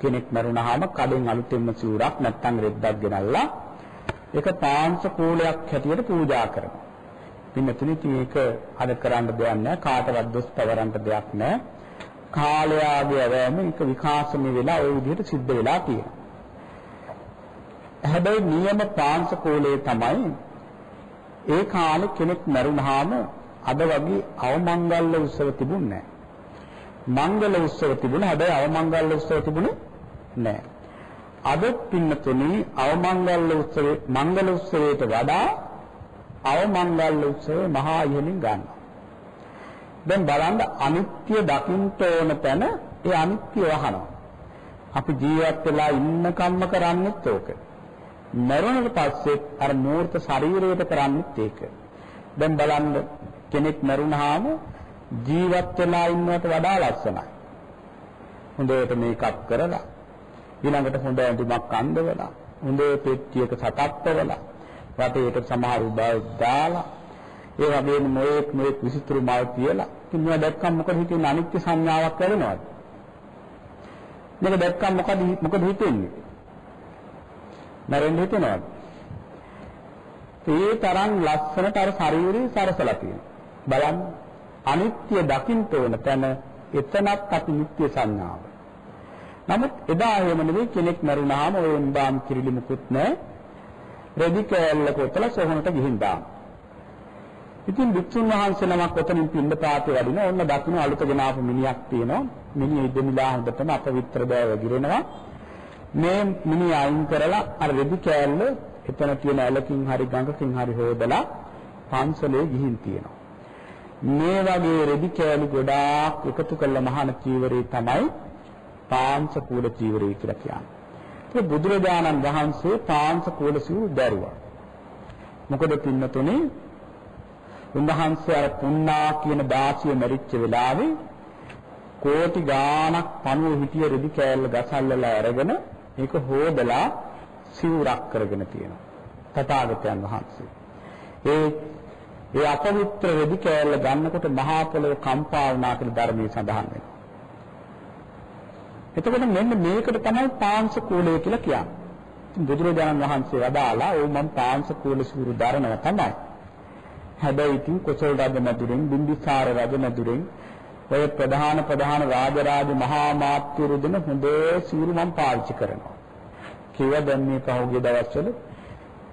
[SPEAKER 1] කෙනෙක් මරුණාම කඩෙන් අලුතෙන්ම සිවුරක් නැත්තම් රෙද්දක් ගෙනල්ලා ඒක පාංශ කූලයක් හැටියට පූජා කරනවා. පින්නතුනි මේක අද කරන්න දෙයක් නැහැ කාටවත් දොස් පවරන්න දෙයක් නැහැ. කාලයාගේ ඇවෑම ඒක විකාශනය වෙලා ওই විදිහට සිද්ධ වෙලා තියෙනවා. හැබැයි නියම පාංශ කූලයේ තමයි ඒ කාලේ කෙනෙක් මරුණාම අද වගේ අවමංගල්‍ය උත්සව තිබුණේ නැහැ. මංගල උත්සව තිබුණා හැබැයි අවමංගල්‍ය උත්සව තිබුණේ නැහැ. අද පින්නතුනි අවමංගල්‍ය උත්සවේ මංගල උත්සවයට වඩා අවමංගල්‍ය උත්සවේ මහා ඉහළින් ගන්නවා. දැන් බලන්න අනිත්‍ය දකින්න ඕන තැන ඒ අනිත්‍ය වහනවා. අපි ජීවත් වෙලා ඉන්නකම්ම කරන්නේත් ඕක. මරණයට පස්සේ අර මූර්ත ශරීරයට කරන්නේත් ඒක. දැන් බලන්න කෙනෙක් මරුණාම ජීවත් වෙලා ඉන්නවට වඩා ලස්සනයි. හොඳට මේකප් කරලා ඊළඟට හොඳ ඇඳුමක් අඳවලා හොඳ පෙට්ටියක සතප්පවලා වටේට සමහර උදා දාලා ඒ වගේම මොයෙක් මොයෙක් විසිතුරු මල් තියලා ඉතින් මේවා දැක්කම මොකද හිතෙන්නේ අනිත්‍ය සංඥාවක් වැඩෙනවද මේක දැක්කම මොකද මොකද හිතෙන්නේ මරෙන්න හිතෙනවද ඒ තරම් ලස්සනට අර ශරීරය සරසලා තියෙනවා බලන්න අනිත්‍ය දකින්න ඕන තැන එතනත් අපි නිත්‍ය සංඥාව. නමුත් එදා එහෙම නෙවෙයි කෙනෙක් මරුණාම ඔය උන්දාම් කිරිලි මුකුත් නැහැ. රෙදි කෑල්ල කොටලා සොහනට ගිහින් දාන. ඉතින් වික්ෂුන් වහන්සේ නමක් ඔතනින් පින්න පාතේ වඩින ඕන්න දකුණු අලුත ගෙනාපු මිනිහක් තියෙනවා. මිනිහ ඉදමිලා හොඳටම අපවිත්‍ර බව ගිරෙනවා. මේ මිනිහ අයින් කරලා අර රෙදි කෑල්ල එතන තියෙන ඇලකින් හරි ගඟකින් හරි හොදලා පන්සලේ ගිහින් තියෙනවා. මේ වගේ රෙදි කෑලි ගොඩාක් එකතු කළ මහාන චීවරේ තමයි පාංශ කූල චීවරය කියලා කියන්නේ. ඒ බුදුරජාණන් වහන්සේ පාංශ කූල සිවුරු දැරුවා. මොකද පින්නතුනේ උන්වහන්සේ අර පුන්නා කියන දාසිය මැරිච්ච වෙලාවේ කෝටි ගාණක් පණුව හිටිය රෙදි කෑල්ල ගසල්ලලා අරගෙන ඒක හොදලා සිවුරක් කරගෙන තියෙනවා. තථාගතයන් වහන්සේ. ඒ ඒ අපවිත්‍ර රෙදි කෑල්ල ගන්නකොට මහා පොළොව කම්පා වුණා කියලා ධර්මයේ සඳහන් වෙනවා. එතකොට මෙන්න මේකට තමයි පාංශ කූලය කියලා කියන්නේ. බුදුරජාණන් වහන්සේ වදාලා "ඕ මම පාංශ කූල සූරු දරනවා තමයි." හැබැයි ඉතින් කොසල් රජ මැදුරෙන් බිම්බිසාර රජ මැදුරෙන් ඔය ප්‍රධාන ප්‍රධාන රාජරාජ මහා මාත්‍යවරු දෙන හොඳ සූරු මම පාවිච්චි කරනවා. කිව්ව දැන් මේ පහුගිය දවස්වල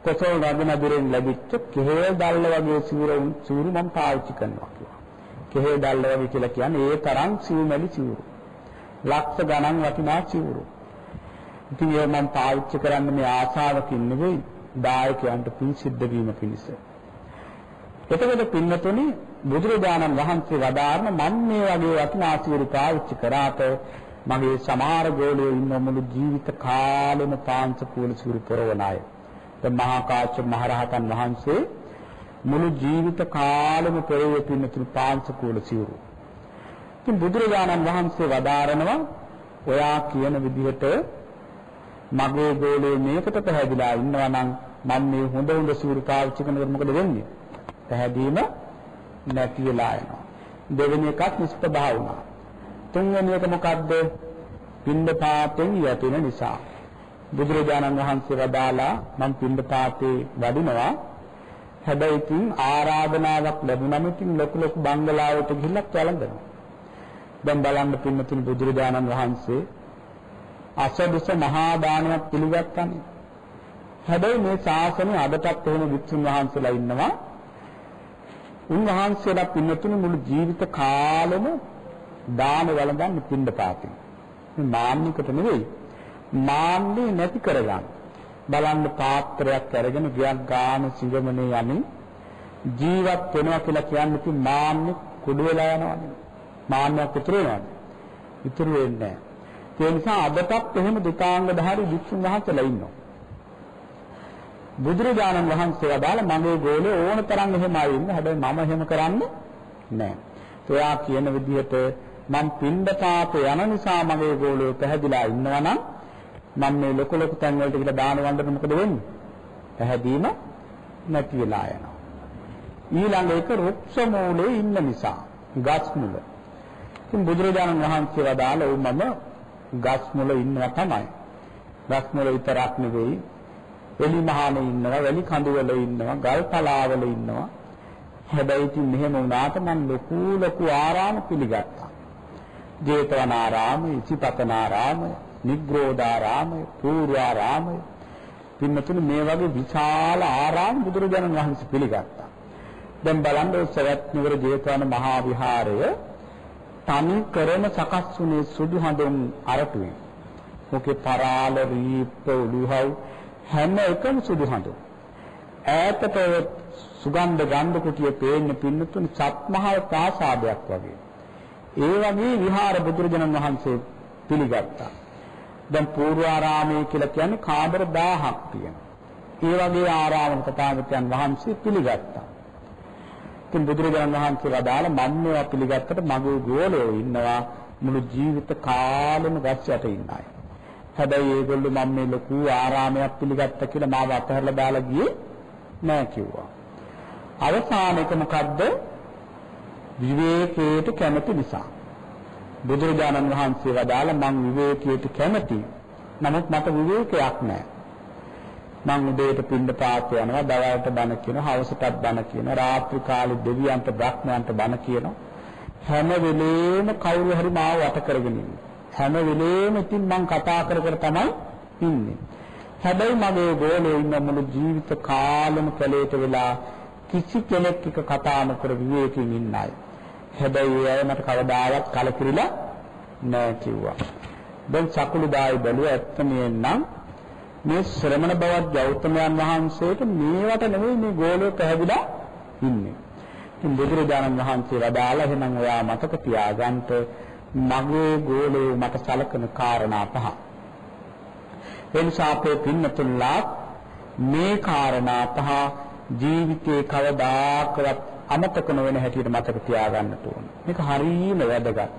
[SPEAKER 1] කොසල් රජමැදුරෙන් ලැබිච්ච කෙහෙල් දැල්ල වගේ සිවුරු සිවුරු මම පාවිච්චි කරනවා කිව්වා. කෙහෙල් දැල්ල වගේ කියලා කියන්නේ ඒ තරම් සිවුමැලි සිවුරු. ලක්ෂ ගණන් වටිනා සිවුරු. ඉතින් ඒ මම පාවිච්චි කරන්න මේ ආසාවකින් නෙවෙයි දායකයන්ට පින් සිද්ධ වීම පිණිස. එතකොට පින්නතුනි බුදුරජාණන් වහන්සේ වදාारण මම මේ වගේ වටිනා සිවුරු පාවිච්චි කරාට මගේ සමහර ගෝලයෝ ඉන්න මුළු ජීවිත කාලෙම පාංශ කූල සිවුරු පරවන අය. මහා කාශ්‍යප මහරහතන් වහන්සේ මුළු ජීවිත කාලෙම පෙරේ පින්නතුණු පාංශ කූල සිවුරු. ඉතින් බුදුරජාණන් වහන්සේ වදාරනවා ඔයා කියන විදිහට මගේ ගෝලයේ මේකට පැහැදිලා ඉන්නවා නම් මම මේ හොඳ හොඳ සිවුරු පාවිච්චි කරනකොට මොකද වෙන්නේ? පැහැදීම නැති වෙලා යනවා. දෙවෙනි එකත් නිෂ්පභා වුණා. තුන්වෙනි එක මොකද්ද? පින්ඩ පාතෙන් යැපෙන නිසා. බුදුරජාණන් වහන්සේ වදාලා මම පින්ඩ පාතේ වඩිනවා. හැබැයි ඉතින් ආරාධනාවක් ලැබුණම ඉතින් ලොකු ලොකු බංගලාවට ගිහිල්ලා කැලඳනවා. දැන් බලන්න පින්නතුනි බුදුරජාණන් වහන්සේ අසදුස මහා දානයක් පිළිගත්තානේ. හැබැයි මේ ශාසනය අදටත් එහෙම වික්ෂුන් වහන්සේලා ඉන්නවා. උන්වහන්සේලා පින්නතුනි මුළු ජීවිත කාලෙම දාන වළඳන්නේ පින්ඩ පාතින්. මේ මාන්නිකට නෙවෙයි. මාන්නේ නැති කරගන්න. බලන්න පාත්‍රයක් අරගෙන ගියක් ගාන සිඟමනේ යමින් ජීවත් වෙනවා කියලා කියන්නේ ඉතින් මාන්නේ කුඩු වෙලා යනවනේ. මාන්නයක් ඉතුරු වෙනවද? ඉතුරු වෙන්නේ නැහැ. ඒ නිසා අදටත් එහෙම දුකාංගධාරී වික්ෂුන් වහන්සේලා ඉන්නවා. බුදුරජාණන් වහන්සේ වදාළ මගේ ගෝලේ ඕන තරම් එහෙමයි ඉන්න. හැබැයි මම එහෙම කරන්නේ නැහැ. එයා කියන විදිහට මම පින්ඩපාත යන නිසා මගේ ගෝලය පැහැදිලා ඉන්නවා නම් මම මේ ලොකු ලොකු තැන් වලට ගිහලා දාන වන්දන මොකද වෙන්නේ? පැහැදීම නැති වෙලා යනවා. ඊළඟ එක රුක්ෂ මූලේ ඉන්න නිසා ගස් මුල. ඉතින් බුදුරජාණන් වහන්සේ වදාළ උ මම ගස් මුල ඉන්නවා තමයි. ගස් මුල විතරක් නෙවෙයි වෙලි මහානේ ඉන්නවා, වැලි කඳු වල ඉන්නවා, ගල් තලාවල ඉන්නවා. හැබැයි ඉතින් මෙහෙම වුණාට මම ලොකු ලොකු ආරාම පිළිගත්තා. ජේතවනාරාමය, ඉසිපතනාරාමය, නිග්‍රෝධාරාමය, පූර්වාරාමය. පින්නතුනි මේ වගේ විශාල ආරාම බුදුරජාණන් වහන්සේ පිළිගත්තා. දැන් බලන්න ඔය සවැත් නුවර ජේතවන මහා විහාරය තනි කරම සකස් වුණේ සුදු හඳුන් අරටුවෙන්. ඔකේ පරාල රීප්ප උඩුහව් හැම එකම සුදු හඳුන්. ඈතට සුගන්ධ ගන්ධ කුටිය පේන්න පින්නතුනි සත්මහල් ප්‍රාසාදයක් වගේ. ඒ වගේ විහාර බුදුරජාණන් වහන්සේ පිළිගත්තා. දැන් පූර්වාරාමයේ කියලා කියන්නේ කාමර 1000ක් තියෙනවා. ඒ වගේ ආරාම තථාගතයන් වහන්සේ පිළිගත්තා. ඉතින් බුදුරජාණන් වහන්සේ වදාළ මම මේවා පිළිගත්තට මගේ ගෝලයෝ ඉන්නවා මුළු ජීවිත කාලෙම ගස් යට ඉන්න අය. හැබැයි ඒගොල්ලෝ මම මේ ලොකු ආරාමයක් පිළිගත්ත කියලා මාව අතහැරලා දාලා ගියේ නෑ කිව්වා. අවසාන එක මොකද්ද? විවේකයට කැමති නිසා. බුදුරජාණන් වහන්සේ වදාළ මං විවේකයට කැමති. නමුත් මට විවේකයක් නැහැ. මං උදේට පින්ඳ පාත් යනවා, දවල්ට බණ කියනවා, හවසටත් බණ කියනවා, රාත්‍රී කාලේ දෙවියන්ට බ්‍රහ්මයන්ට බණ කියනවා. හැම වෙලේම කවුරු හරි මාව වට කරගෙන ඉන්නේ. හැම වෙලේම ඉතින් මං කතා කර කර තමයි ඉන්නේ. හැබැයි මගේ ගෝලේ ඉන්න මුළු ජීවිත කාලෙම කැලේට වෙලා කිසි කෙනෙක් එක්ක කතා නොකර විවේකයෙන් ඉන්න අය. හැබැයි ඒ අය මට කවදාවත් කලකිරිලා නෑ කිව්වා. දැන් සකුළුදායි බැලුව ඇත්තම නම් මේ ශ්‍රමණ බවත් ගෞතමයන් වහන්සේට මේවට නෙමෙයි මේ ගෝලය පැහැදිලා ඉන්නේ. ඉතින් බුදුරජාණන් වහන්සේ වදාලා එහෙනම් ඔයා මතක තියාගන්න මගේ ගෝලය මට සලකන කාරණා පහ. එනිසා අපේ පින්නතුල්ලා මේ කාරණා පහ ජීවිතේ කවදාකවත් අමතක නොවන හැටියට මතක තියාගන්න ඕන. මේක හරියම වැදගත්.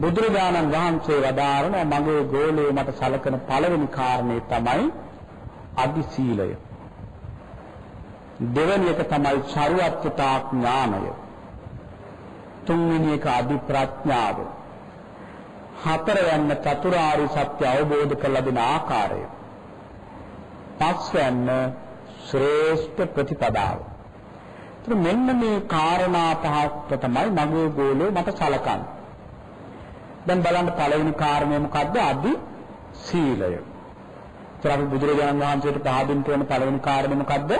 [SPEAKER 1] බුදුරජාණන් වහන්සේ වදාරන මගේ ගෝලයේ මට සලකන පළවෙනි කාරණේ තමයි අදි සීලය. දෙවෙනි එක තමයි ශරුවත්තා ඥානය. තුන්වෙනි එක අදි ප්‍රඥාව. හතරවැන්න චතුරාර්ය සත්‍ය අවබෝධ කරලා දෙන ආකාරය. පස්වැන්න ශ්‍රේෂ්ඨ ප්‍රතිපදාව. ඒත් මෙන්න මේ කාරණා පහක් තමයි මගේ ගෝලෝ මට සලකන්නේ. දැන් බලන්න පළවෙනි කාරණය මොකද්ද? අදි සීලය. ඒත් අපි බුදුරජාණන් වහන්සේට පහදින් කරන පළවෙනි කාරණය මොකද්ද?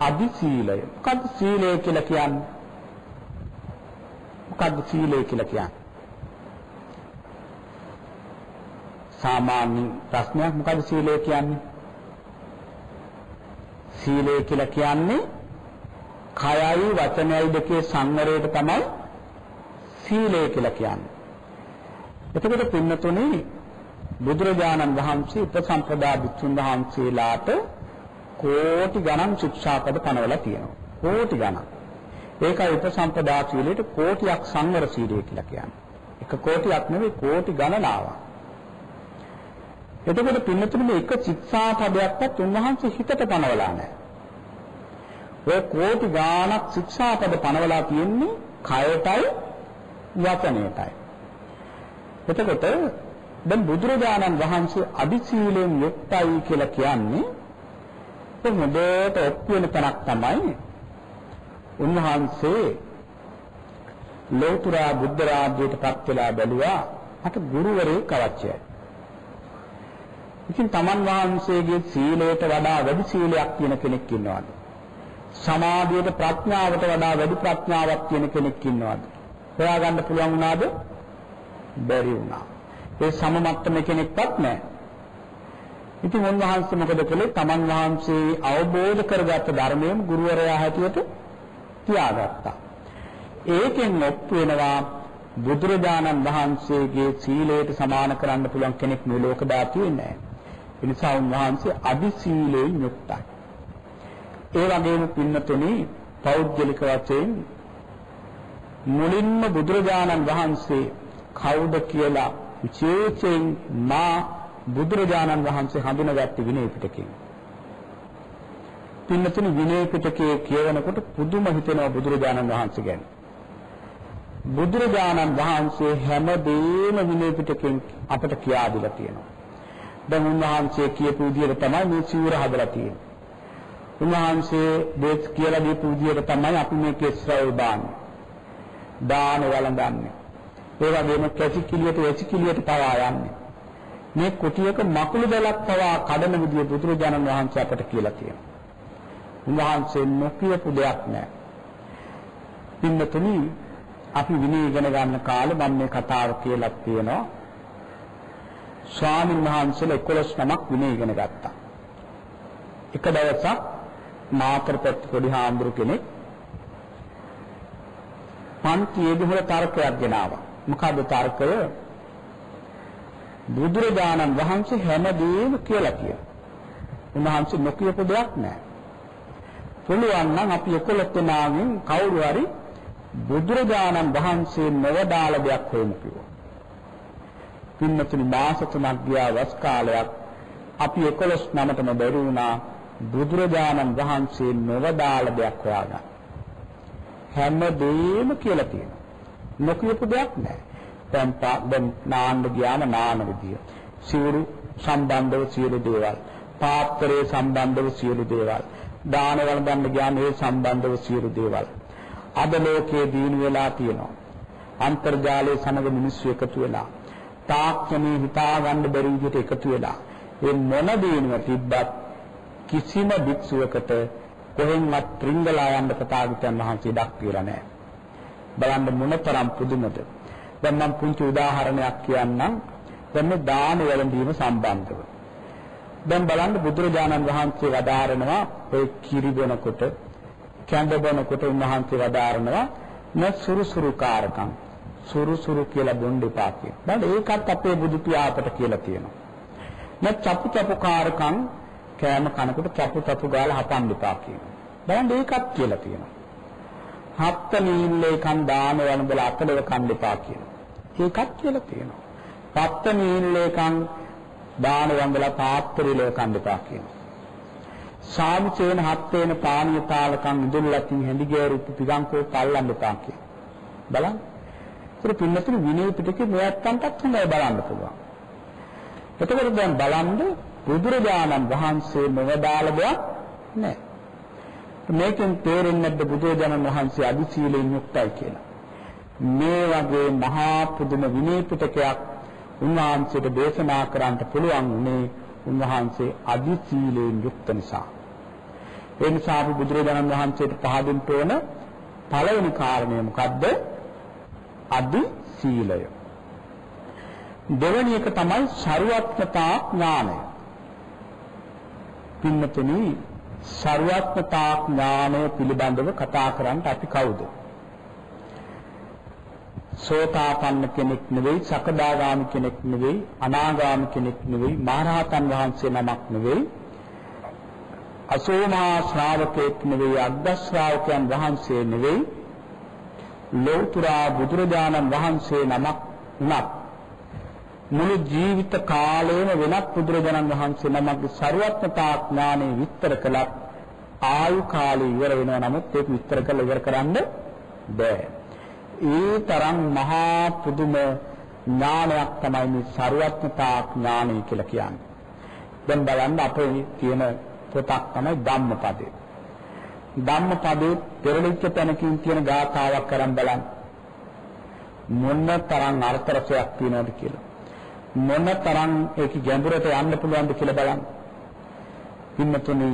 [SPEAKER 1] අදි සීලය. මොකද්ද සීලය කියලා කියන්නේ? මොකද්ද සීලය කියලා කියන්නේ? සාමාන්‍ය ප්‍රශ්නයක් මොකද්ද සීලය කියන්නේ? සීලය කියලා කියන්නේ කයයි වචනයයි දෙකේ සංවරයට තමයි සීලය කියලා කියන්නේ. එතකොට පින්නතුනේ බුදුරජාණන් වහන්සේ උපසම්පදා භික්ෂුන් වහන්සේලාට කෝටි ගණන් ශික්ෂාපද පනවලා තියෙනවා. කෝටි ගණන්. ඒකයි උපසම්පදා සීලයට කෝටියක් සංවර සීලය කියලා කියන්නේ. එක කෝටියක් නෙවෙයි කෝටි ගණනාවක්. එතකොට පින්නතුනේ මේ එක ශික්ෂාපදයක්වත් උන්වහන්සේ හිතට පනවලා නැහැ. ඔය කෝටි ගාණක් ශික්ෂාපද පනවලා තියෙන්නේ කයටයි වචනයටයි. එතකොට දැන් බුදුරජාණන් වහන්සේ අදිශීලයෙන් යුක්තයි කියලා කියන්නේ ඒ හොඳට ඔප්පු වෙන තරක් තමයි උන්වහන්සේ ලෝතර බුද්ධ රාජ්‍යයට පත් වෙලා බැලුවා මට ගුරුවරයෙක් අවශ්‍යයි. ඉතින් තමන් වහන්සේගේ සීලයට වඩා වැඩි සීලයක් තියෙන කෙනෙක් ඉන්නවද? සමාධියට ප්‍රඥාවට වඩා වැඩි ප්‍රඥාවක් තියෙන කෙනෙක් ඉන්නවද? හොයාගන්න පුළුවන් වුණාද? බැරි වුණා. ඒ සම මට්ටමේ කෙනෙක්වත් නැහැ. ඉතින් උන්වහන්සේ මොකද කළේ? තමන් වහන්සේ අවබෝධ කරගත්ත ධර්මයෙන් ගුරුවරයා හැටියට තියාගත්තා. ඒකෙන් ඔප්පු වෙනවා බුදුරජාණන් වහන්සේගේ සීලයට සමාන කරන්න පුළුවන් කෙනෙක් මේ ලෝක ධාතුවේ නැහැ. ඒ නිසා උන්වහන්සේ අදි සීලයෙන් යුක්තයි. ඒ වගේම පින්නතුනි පෞද්ගලික වශයෙන් මුලින්ම බුදුරජාණන් වහන්සේ කවුද කියලා විශේෂයෙන් මා බුදුරජාණන් වහන්සේ හඳුනාගත්ත විනය පිටකේ. පින්නතුනි විනය පිටකයේ කියවනකොට පුදුම හිතෙනවා බුදුරජාණන් වහන්සේ ගැන. බුදුරජාණන් වහන්සේ හැමදේම විනය පිටකෙන් අපට කියා දීලා තියෙනවා. දැන් උන්වහන්සේ කියපු විදිහට තමයි මේ සිවුර හදලා තියෙන්නේ. උන්වහන්සේ දෙත් කියලා දීපු විදිහට තමයි අපි මේ කෙස්රවල් දාන්නේ. දාන වළඳන්නේ. ඒ වගේම කැසිකිලියට වැසිකිලියට පවා යන්නේ. මේ කුටියක මකුළු දලක් පවා කඩන විදිය බුදුරජාණන් වහන්සේ අපට කියලා තියෙනවා. උන්වහන්සේ නොකියපු දෙයක් නැහැ. පින්නතුනි අපි විනය ඉගෙන ගන්න කාලේ මම මේ කතාව කියලා තියෙනවා. ස්වාමීන් වහන්සේලා 11 නමක් විනය ඉගෙන ගත්තා. එක දවසක් මාතරපත් පොඩි හාමුදුරු කෙනෙක් පන්තියේදී හොර තර්කයක් ගෙනාවා. මොකද තර්කය? බුදුරජාණන් වහන්සේ හැමදේම කියලා කියනවා. උන්වහන්සේ නොකියපු දෙයක් නැහැ. පුළුවන් නම් අපි 11 දෙනාගෙන් කවුරු හරි බුදුරජාණන් වහන්සේ නොවදාළ දෙයක් හොයමු කිව්වා. පින්නතුනි මාස තුනක් ගියා වස් කාලයක් අපි 11 නමතම බැරි වුණා බුදුරජාණන් වහන්සේ නොවදාළ දෙයක් හොයාගන්න. හැම දෙයක්ම කියලා තියෙනවා. නොකියපු දෙයක් නැහැ. දැන් දැන් නාන්න ගියාම නාන විදිය. සිවුරු සම්බන්ධව සියලු දේවල්. පාත්‍රයේ සම්බන්ධව සියලු දේවල්. දාන වළඳන්න ගියාම ඒ සම්බන්ධව සියලු දේවල්. අද ලෝකයේ දිනු වෙලා තියෙනවා. අන්තර්ජාලයේ සමග මිනිස්සු එකතු වෙලා තාක්ෂණේ හිතා ගන්න බැරි විදිහට එකතු වෙලා ඒ මොන දිනුව තිබ්බත් කිසිම භික්ෂුවකට කොහෙන්වත් ත්‍රිංගලා යන්න තථාගතයන් වහන්සේ දක්වලා නැහැ. බලන්න මොනතරම් පුදුමද. දැන් මම පුංචි උදාහරණයක් කියන්නම්. දැන් මේ දාන වළඳීම සම්බන්ධව. දැන් බලන්න බුදුරජාණන් වහන්සේ වදාරනවා ඔය කිරි බොනකොට කැඳ බොනකොට උන්වහන්සේ වදාරනවා න සුරුසුරු කාරකම් සුරුසුරු කියලා බොන්න එපා කියන. බලන්න ඒකත් අපේ බුදු පියාපට කියලා තියෙනවා. න චපු චපු කාරකම් කෑම කනකොට චපු චපු ගාලා හපන්න එපා කියනවා. බලන්න ඒකත් කියලා තියෙනවා. හත්ත නීල්ලේකම් දාන වළඳලා අතලව කන්න එපා කියනවා. ඒකත් කියලා තියෙනවා. පත්ත නීල්ලේකම් දාන වළඳලා පාත්‍රිලව කන්න එපා කියනවා. සාමුචේන හත්තේන පානීය තාලකම් ඉදුල්ලකින් හැඳිගේරුප්පු පිගංකෝ පල්ලන්න එපා කියනවා. බලන්න. ඒක පින්නතුරු විනය පිටකේ මෙයන්ටත් හොඳයි බලන්න පුළුවන්. එතකොට දැන් බලන්න බුදුරජාණන් වහන්සේ මෙවදාල දෙයක් නැහැ. මේකෙන් තේරෙන්නේ නැද්ද බුදුරජාණන් වහන්සේ අදිශීලයෙන් යුක්තයි කියලා. මේ වගේ මහා පුදුම විනය පිටකයක් උන්වහන්සේට දේශනා කරන්න පුළුවන් උනේ උන්වහන්සේ අදි සීලයෙන් යුක්ත නිසා. ඒ නිසා අපි බුදුරජාණන් වහන්සේට පහදින් තෝරන පළවෙනි කාරණය මොකද්ද? අදි සීලය. දෙවැනි එක තමයි ਸਰුවත්මතා ඥානය. පින්නතුනි ਸਰුවත්මතා ඥානය පිළිබඳව කතා කරන්න අපි කවුද? සෝතාපන්න කෙනෙක් නෙවෙයි, සකදාගාමි කෙනෙක් නෙවෙයි, අනාගාමි කෙනෙක් නෙවෙයි, මහරහතන් වහන්සේ නමක් නෙවෙයි. අසෝමා ශ්‍රාවකෙක් නෙවෙයි, අග්ග ශ්‍රාවකයන් වහන්සේ නෙවෙයි. ලෞතර බුදුරජාණන් වහන්සේ නමක් උනත් මුළු ජීවිත කාලයම වෙනත් බුදුරජාණන් වහන්සේ නමක්ගේ ਸਰවඥතා ඥානෙ විස්තර කළත් ආයු කාලය ඉවර වෙනවා නමුත් ඒක විස්තර කරලා ඉවර කරන්න බෑ. ඒ තරම් මහා පුදුම ඥානයක් තමයි මේ ਸਰවඥතා ඥානය කියලා කියන්නේ. දැන් බලන්න අපේ තියෙන පොතක් තමයි ධම්මපදේ. ධම්මපදේ පෙරලිච්ච තැනකින් තියෙන ගාථාවක් කරන් බලන්න. මොන තරම් අර්ථ රසයක් තියෙනවද කියලා. මොන තරම් ඒක ගැඹුරට යන්න පුළුවන්ද කියලා බලන්න. ඉන්නතුනි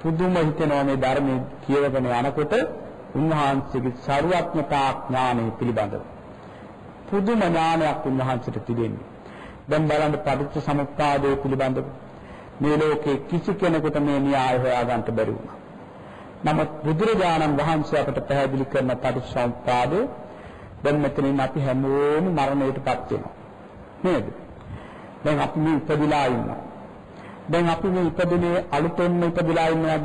[SPEAKER 1] පුදුම හිතෙනවා මේ ධර්මයේ කියවගෙන යනකොට උන්වහන්සේගේ ਸਰවඥතා ඥානය පිළිබඳව. පුදුම ඥානයක් උන්වහන්සේට තිබෙන්නේ. දැන් බලන්න පටිච්ච සමුප්පාදය පිළිබඳව මේ ලෝකේ කිසි කෙනෙකුට මේ න්‍යාය හොයාගන්න බැරි වුණා. නමුත් බුදුරජාණන් වහන්සේ අපට පැහැදිලි කරන පටිච්ච සමුප්පාදය දැන් මෙතනින් අපි හැමෝම මරණයටපත් වෙනවා. නේද? දැන් අපි මේ ඉපදිලා ඉන්නවා. දැන් අපි මේ ඉපදුනේ අලුතෙන්ම ඉපදිලා ඉන්නවද?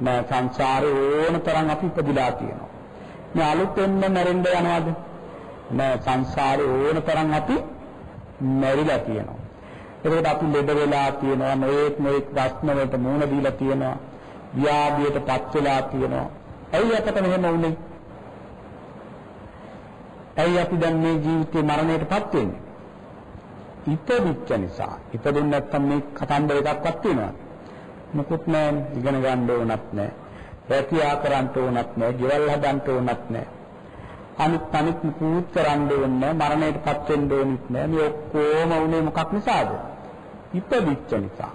[SPEAKER 1] නෑ සංසාරේ ඕන තරම් අපි ඉපදිලා තියෙනවා. මේ අලුතෙන්ම මැරෙන්න යනවද? නෑ සංසාරේ ඕන තරම් අපි මැරිලා තියෙනවා. ඒකට අපි ලෙඩ වෙලා තියෙනවා, නොඑක් නොඑක් ප්‍රශ්න වලට මුහුණ දීලා තියෙනවා, ව්‍යාධියටපත් වෙලා තියෙනවා. ඇයි අපට මෙහෙම වුනේ? ඇයි අපි දැන් මේ ජීවිතේ මරණයටපත් වෙන්නේ? ඉපදිච්ච නිසා. ඉපදුන්නේ නැත්තම් මේ කතන්දර එකක්වත් තියෙනවද? මොකුත් නැහැ. ඉගෙන ගන්න ඕනත් නැහැ. රැකියා කරන්න ඕනත් නැහැ. ගෙවල් හදන්න ඕනත් නැහැ. අනිත් අනිත් මුකුත් කරන්න ඕනේ නැහැ. මරණයටපත් වෙන්න ඕනෙත් නැහැ. මේ ඔක්කොම උනේ මොකක් නිසාද? ඉපදිච්ච නිසා.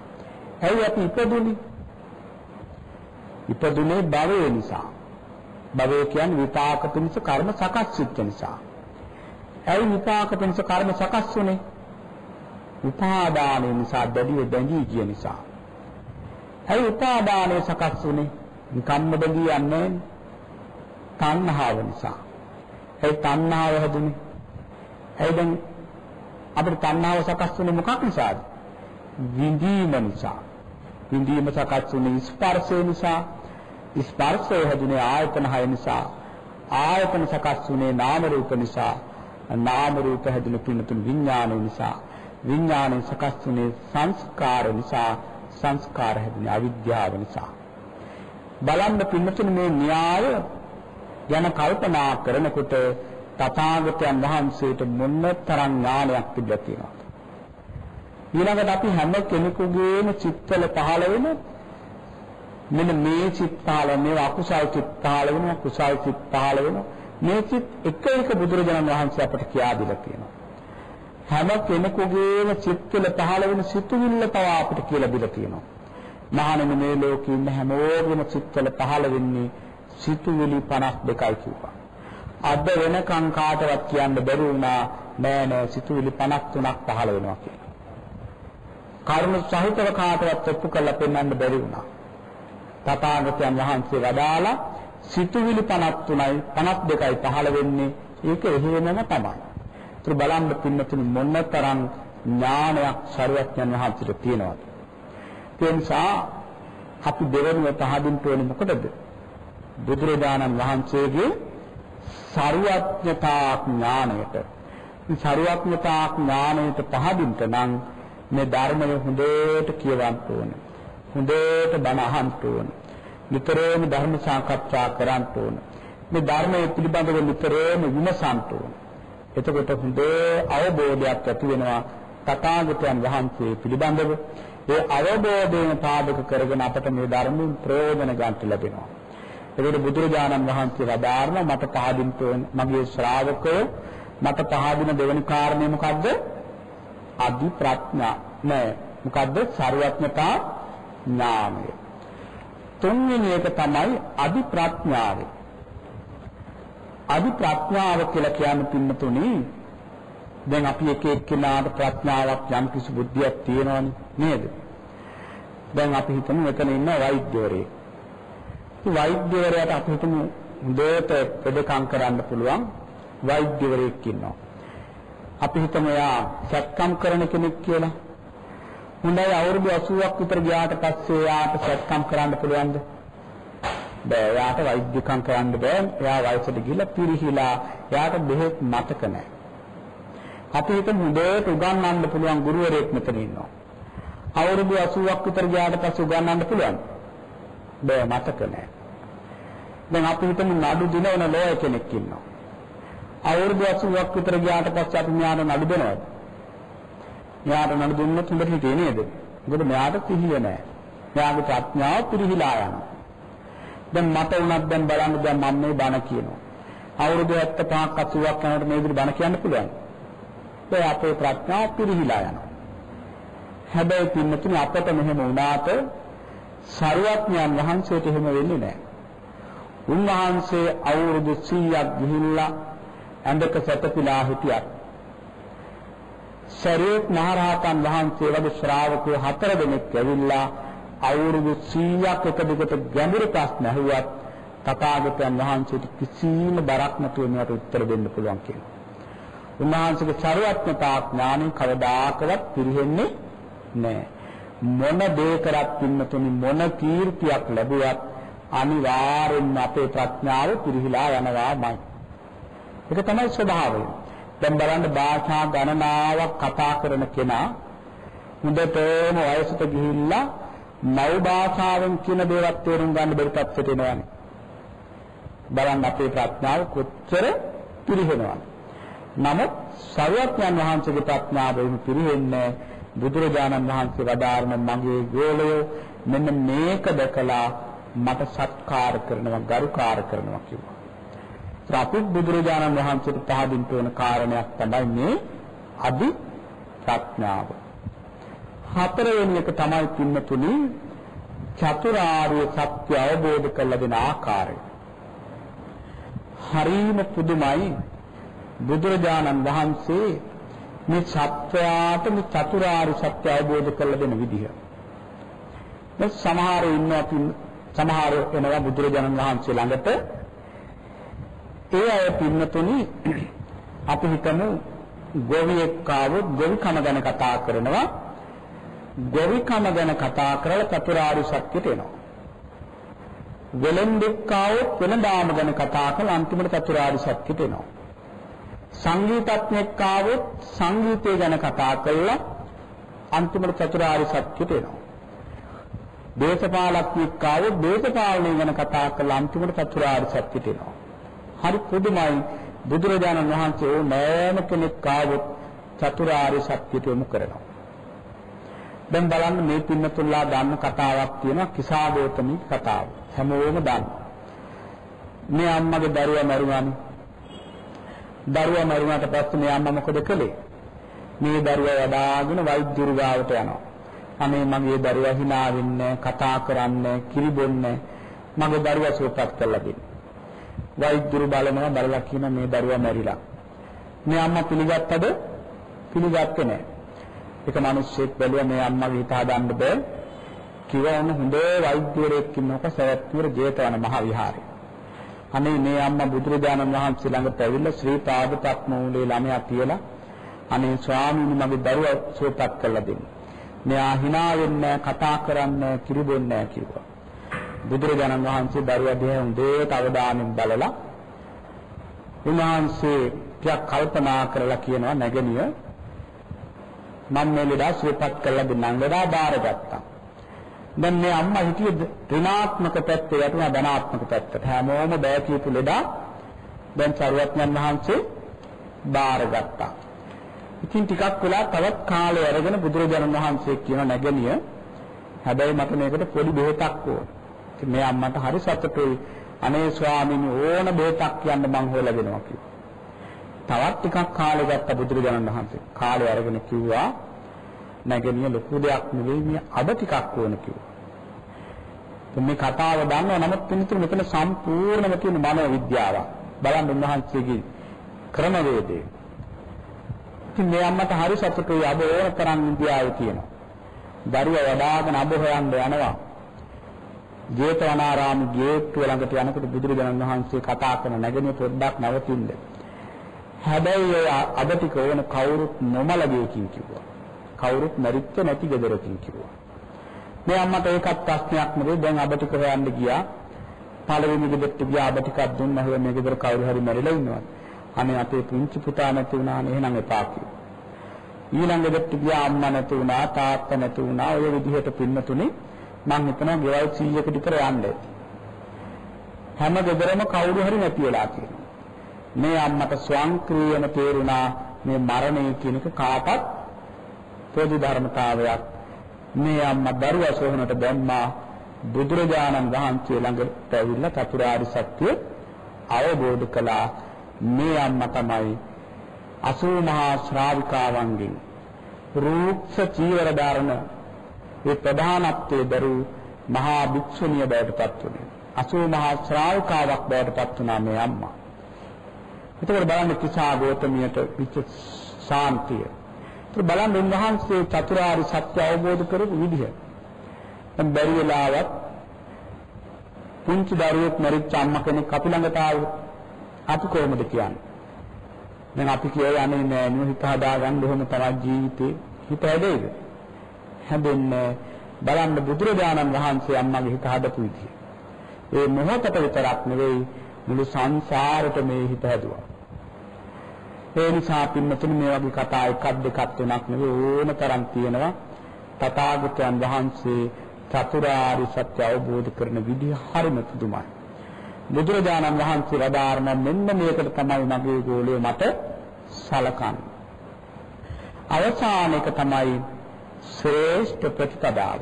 [SPEAKER 1] ඇයි අපි ඉපදුනේ? ඉපදුනේ භවය නිසා. භවය කියන්නේ විපාක පිණිස කර්ම සකස් වෙච්ච නිසා. ඇයි විපාක පිණිස කර්ම සකස් වුනේ? උපාදානය නිසා දැඩිව බැඳී ගිය නිසා. ඇයි උපාදානය සකස් වුනේ? නිකම්ම බැඳී යන්නේ තණ්හාව නිසා. ඒ තණ්හාව හැදුනේ. ඇයි දැන් අපිට තණ්හාව සකස් වුනේ මොකක් නිසාද? විඳීම නිසා. විඳීම සකස් වුනේ ස්පර්ශය නිසා. ස්පර්ශය හැදුනේ ආයතන හය නිසා. ආයතන සකස් වුනේ නාම රූප නිසා. නාම රූප හැදුනේ තුන විඥාන නිසා. විඥානය සකස් වුනේ සංස්කාර නිසා සංස්කාර හැදුනේ අවිද්‍යාව නිසා. බලන්න පින්නතුනේ මේ න්‍යාය ගැන කල්පනා කරනකොට තථාගතයන් වහන්සේට මොන තරම් ඥානයක් තිබලා තියෙනවද? ඊළඟට අපි හැම කෙනෙකුගේම චිත්තවල පහළ වෙන මෙන්න මේ චිත් පහළ මේ අකුසල් චිත් පහළ වෙනවා කුසල් චිත් පහළ වෙනවා. මේ චිත් එක එක බුදුරජාණන් වහන්සේ අපට කියා දීලා තියෙනවා. හැම කෙනෙකුගේම චිත්තවල පහළ වෙන සිතුවිල්ල පවා අපිට කියලා දීලා තියෙනවා. මහණෙනි මේ ලෝකේ ඉන්න හැමෝගෙම චිත්තවල පහළ වෙන්නේ සිතුවිලි 52යි කිව්වා. අද වෙනකන් කාටවත් කියන්න බැරි වුණා නෑ නෑ සිතුවිලි 53ක් පහළ වෙනවා කියලා. කර්ම සහිතව කාටවත් ඔප්පු කරලා පෙන්වන්න බැරි වුණා. තථාගතයන් වහන්සේ වදාලා සිතුවිලි 53යි 52යි පහළ වෙන්නේ ඒක එහෙමම තමයි. ඒත් බලන්න පින්නතුනි මොනතරම් ඥානයක් ශරීරඥන් වහන්සේට තියෙනවද? ඒ නිසා අපි දෙවෙනිව පහදින්න ඕනේ මොකටද? බුදුරජාණන් වහන්සේගේ ශරීරඥතා ඥාණයට. මේ ශරීරඥතා ඥාණයට පහදින්න නම් මේ ධර්මය හොඳට කියවන්න ඕනේ. හොඳට බණ අහන්න ඕනේ. නිතරම ධර්ම සාකච්ඡා කරන්න ඕනේ. මේ ධර්මයේ පිළිබඳව නිතරම විමසන්න ඕනේ. එතකොට හොඳ අවබෝධයක් ඇති වෙනවා තථාගතයන් වහන්සේ පිළිබඳව. ඒ අවබෝධයෙන් පාදක කරගෙන අපට මේ ධර්මයෙන් ප්‍රයෝජන ගන්න ලැබෙනවා. ඒකට බුදුරජාණන් වහන්සේ වදාारण මට පහදින් මගේ ශ්‍රාවකය මට පහදින දෙවනි කාරණේ මොකද්ද? අදි ප්‍රඥා නෑ. මොකද්ද? සර්වඥතා ඥානය. තුන්වෙනි එක තමයි අදි ප්‍රඥාවේ. අදි ප්‍රඥාව කියලා කියන්නේ පින්නතුනේ දැන් අපි එක එක්කෙනාට ප්‍රඥාවක් යම් කිසි බුද්ධියක් තියෙනවනේ නේද? දැන් අපි හිතමු මෙතන ඉන්න වෛද්‍යවරයෙක්. ඒ වෛද්‍යවරයාට අපි හිතමු හොඳට පෙදකම් කරන්න පුළුවන් වෛද්‍යවරයෙක් ඉන්නවා. අපි හිතමු එයා සැත්කම් කරන කෙනෙක් කියලා. හොඳයි අවුරුදු 80ක් විතර ගියාට පස්සේ එයාට සැත්කම් කරන්න පුළුවන්ද? බෑ. එයාට වෛද්‍යකම් කරන්න බෑ. එයා වයසට ගිහිල්ලා පිරිහිලා එයාට බෙහෙත් මතක නැහැ. අපි හිතමු හොඳට උගන්වන්න පුළුවන් ගුරුවරයෙක් මෙතන ඉන්නවා. අවුරුදු 80ක් විතර ගියාට පස්සේ උගන්වන්න පුළුවන්. බෑ මතක නෑ. දැන් අපි හිතමු නඩු දිනවන ලෝය කෙනෙක් ඉන්නවා. අවුරුදු 80ක් විතර ගියාට පස්සේ අපි මෙයාට නඩු දෙනවද? මෙයාට නඩු දුන්නොත් හොඳට හිතේ නේද? මොකද මෙයාට සිහිය නෑ. මෙයාගේ ප්‍රඥාව පිරිහිලා යනවා. දැන් මට උනත් දැන් බලන්න දැන් මම මේ බණ කියනවා. අවුරුදු 75ක් 80ක් යනකොට මේ විදිහට බණ කියන්න පුළුවන්. ඒ අපේ ප්‍රඥාව පිරිහිලා යනවා. හැබැයි පින්නතුනි අපට මෙහෙම වුණාට සරුවත්ඥයන් වහන්සේට එහෙම වෙන්නේ නැහැ. උන්වහන්සේ අවුරුදු 100ක් ගිහිල්ලා ඇඳක සැතපීලා හිටියත් ශරීරත් මහරහතන් වහන්සේ වගේ ශ්‍රාවකයෝ හතර දෙනෙක් ඇවිල්ලා අවුරුදු 100ක් එක දිගට ගැඹුරු ප්‍රශ්න ඇහුවත් තථාගතයන් වහන්සේට කිසිම බරක් නැතුව මේකට උත්තර දෙන්න පුළුවන් කියලා. උන්වහන්සේගේ ਸਰවඥතා ඥාණය කවදාකවත් පිරෙන්නේ නැහැ. මොන දේ කරත් පින්නතුනි මොන කීර්තියක් ලැබුවත් අනිවාර්යෙන්ම අපේ ප්‍රඥාව පිරිහිලා යනවාමයි. ඒක තමයි ස්වභාවය. දැන් බලන්න භාෂා ගණනාවක් කතා කරන කෙනා හොඳටම වයසට ගිහිල්ලා නව භාෂාවෙන් කියන දේවත් තේරුම් ගන්න බැරි තත්ත්වයට එනවානේ. බලන්න අපේ ප්‍රඥාව කොච්චර පිරිහෙනවද? නමුත් සර්වඥාන් වහන්සේගේ ප්‍රඥාව වුණ පිරිහෙන්නේ බුදුරජාණන් වහන්සේ වදාारण මගේ ගෝලය මෙන්න මේක දැකලා මට සත්කාර කරනවා ගරුකාර කරනවා කිව්වා. අපිත් බුදුරජාණන් වහන්සේට පහදින්න ඕන කාරණයක් තමයි මේ අදි ප්‍රඥාව. හතරවෙනි එක තමයි පින්නතුනි චතුරාර්ය සත්‍ය අවබෝධ කරලා දෙන ආකාරය. හරීම පුදුමයි බුදුරජාණන් වහන්සේ මේ සත්‍යයට මේ චතුරාර්ය සත්‍ය අවබෝධ කරලා දෙන විදිහ. දැන් සමහරව ඉන්නවා සමහර එනවා බුදුරජාණන් වහන්සේ ළඟට ඒ අය පින්නතුනි අපි හිතමු ගොවියෙක් ආවොත් ගොවිකම ගැන කතා කරනවා ගොවිකම ගැන කතා කරලා චතුරාර්ය සත්‍යයට එනවා. වෙලෙන්දෙක් ආවොත් වෙනදාම ගැන කතා කරලා අන්තිමට චතුරාර්ය සත්‍යයට එනවා. සංගීතඥෙක් ආවොත් සංගීතය ගැන කතා කරලා අන්තිමට චතුරාර්ය සත්‍යයට එනවා. දේශපාලඥෙක් ආවොත් දේශපාලනය ගැන කතා කරලා අන්තිමට චතුරාර්ය සත්‍යයට එනවා. හරි පුදුමයි. බුදුරජාණන් වහන්සේ ඕනෑම කෙනෙක් ආවොත් චතුරාර්ය සත්‍යයට යොමු කරනවා. දැන් බලන්න මේ පින්නතුල්ලා දන්න කතාවක් තියෙනවා කිසාදෝතමී කතාව. හැමෝම දන්න. මේ අම්මගේ දරුවා මරුණානේ. දරුවා මරුණාට පස්සේ මේ අම්මා මොකද කළේ? මේ දරුවා වඩාගෙන වෛද්‍යරු ගාවට යනවා. අනේ මගේ දරුවා hina වෙන්නේ කතා කරන්නේ කිරිබොන්නේ මගේ දරුවා සුවපත් කරලා දෙන්න. වෛද්‍යරු බලනවා බලලා කියන මේ දරුවා මැරිලා. මේ අම්මා පිළිගත්තද? පිළිගත්තේ නැහැ. ඒක මිනිස්සෙක් බැලුවා මේ අම්මගේ හිත හදන්න බෑ. කිව්වම හොඳ වෛද්‍යවරයෙක් ඉන්නක සවැත්නුවර ජේතවන මහ විහාරේ. අනේ මේ අම්මා බුදුරජාණන් වහන්සේ ළඟට ඇවිල්ලා ශ්‍රී පාද පත්මූලේ ළමයා තියලා අනේ ස්වාමීනි මගේ දරුවා සුවපත් කරලා දෙන්න. මෙයා hina වෙන්නේ කතා කරන්නේ කිරිබොන්නේ නැහැ කිව්වා. බුදුරජාණන් වහන්සේ දරුවා දිහා හොඳට අවධානයෙන් බලලා උන්වහන්සේ ටිකක් කල්පනා කරලා කියනවා නැගණිය මම මේ ලෙඩා සුවපත් කරලා දෙන්නම් ලෙඩා බාරගත්තා. දැන් මේ අම්මා හිටියේ ඍණාත්මක පැත්තේ යටුණා ධනාත්මක පැත්තට. හැමෝම බෑ කියපු ලෙඩා දැන් සරුවත්යන් වහන්සේ බාරගත්තා. ඉතින් ටිකක් වෙලා තවත් කාලය අරගෙන බුදුරජාණන් වහන්සේ කියන නැගණිය හැබැයි මට මේකට පොඩි බෙහෙතක් ඕන. ඉතින් මේ අම්මට හරි සතුටුයි. අනේ ස්වාමීනි ඕන බේතක් කියන්න මං හොයලා දෙනවා කිව්වා. තවත් ටිකක් කාලෙ ගත්ත බුදුරජාණන් වහන්සේ. කාලය අරගෙන කිව්වා නැගෙනිය ලොකු දෙයක් නෙවෙයි මේ අඩ ටිකක් ඕන කිව්වා. මේ කතාව දන්නවා නමුත් පිළිතුරු මෙතන සම්පූර්ණම තියෙන මනෝ විද්‍යාව. බලන්න උන්වහන්සේගේ ක්‍රමවේදය. ඉතින් මේ අම්මට හරි සතුටුයි අද ඕන තරම් ඉන්දියාවේ තියෙනවා. දරුවා වඩාගෙන අබ හොයන්න යනවා. ජේතවනාරාම ගේට්ටුව ළඟට යනකොට බුදුරජාණන් වහන්සේ කතා කරන නැගෙන පොඩ්ඩක් නවතින්න. හැබැයි ඔය අද ටික ඕන කවුරුත් නොමලගේකින් කිව්වා. කවුරුත් මරිච්ච නැති ගෙදරකින් කිව්වා. මේ අම්මට ඒකත් ප්‍රශ්නයක් නෙවෙයි දැන් අද ටික හොයන්න ගියා. පළවෙනි ගෙදරට ගියා අද ටිකක් දුන්නා හැබැයි මේ ගෙදර කවුරු හරි මැරිලා ඉන්නවා. අනේ අපේ පුංචි පුතා නැති වුණානේ එහෙනම් එපා කිව්වා. ඊළඟට ගියා අම්මා නැති වුණා තාත්තා නැති වුණා ඔය විදිහට පින්නතුනේ මම හිතනවා ගෙවල් 100කට විතර යන්න හැම ගෙදරම කවුරු හරි නැති වෙලා තියෙනවා මේ අම්මට ස්වංක්‍රීයම තේරුණා මේ මරණය කියන එක කාටත් පොදු ධර්මතාවයක්. මේ අම්මා දරුවා සොහනට දැම්මා බුදුරජාණන් වහන්සේ ළඟට ඇවිල්ලා චතුරාර්ය සත්‍ය අවබෝධ කළා. මේ අම්මා තමයි අසූ මහා ශ්‍රාවිකාවන්ගෙන් රූක්ෂ චීවර ධාරණ ඒ ප්‍රධානත්වයේ දරු මහා භික්ෂුණිය බවට පත් වුණේ. අසූ මහා ශ්‍රාවිකාවක් බවට පත් වුණා මේ අම්මා. එතකොට බලන්න කිසා ගෝතමියට විච ශාන්තිය ඒක බලන්න උන්වහන්සේ චතුරාර්ය සත්‍ය අවබෝධ කරපු විදිහ දැන් බැරි වෙලාවත් පුංචි දරුවෙක් මරිච්ච අම්මා කෙනෙක් අපි ළඟට ආවොත් අපි කොහොමද කියන්නේ? දැන් අපි කියව යන්නේ නෑ නුව හිත හදාගන්න ඔහොම තරක් ජීවිතේ හිත හැදෙයිද? හැදෙන්නේ බලන්න බුදුරජාණන් වහන්සේ අම්මගේ හිත හදපු විදිහ. ඒ මොහොතට විතරක් නෙවෙයි මුළු සංසාරෙට මේ හිත හැදුවා. ඒ නිසා පින්නතුනි මේ වගේ කතා එකක් දෙකක් තුනක් නෙවෙයි ඕන තරම් තියෙනවා. තථාගතයන් වහන්සේ චතුරාර්ය සත්‍ය අවබෝධ කරන විදිහ හරිම පුදුමයි. බුදුරජාණන් වහන්සේ වදාारण මෙන්න මේකට තමයි මගේ ගෝලයේ මට සලකන්නේ. අවසාන එක තමයි ශ්‍රේෂ්ඨ ප්‍රතිපදාව.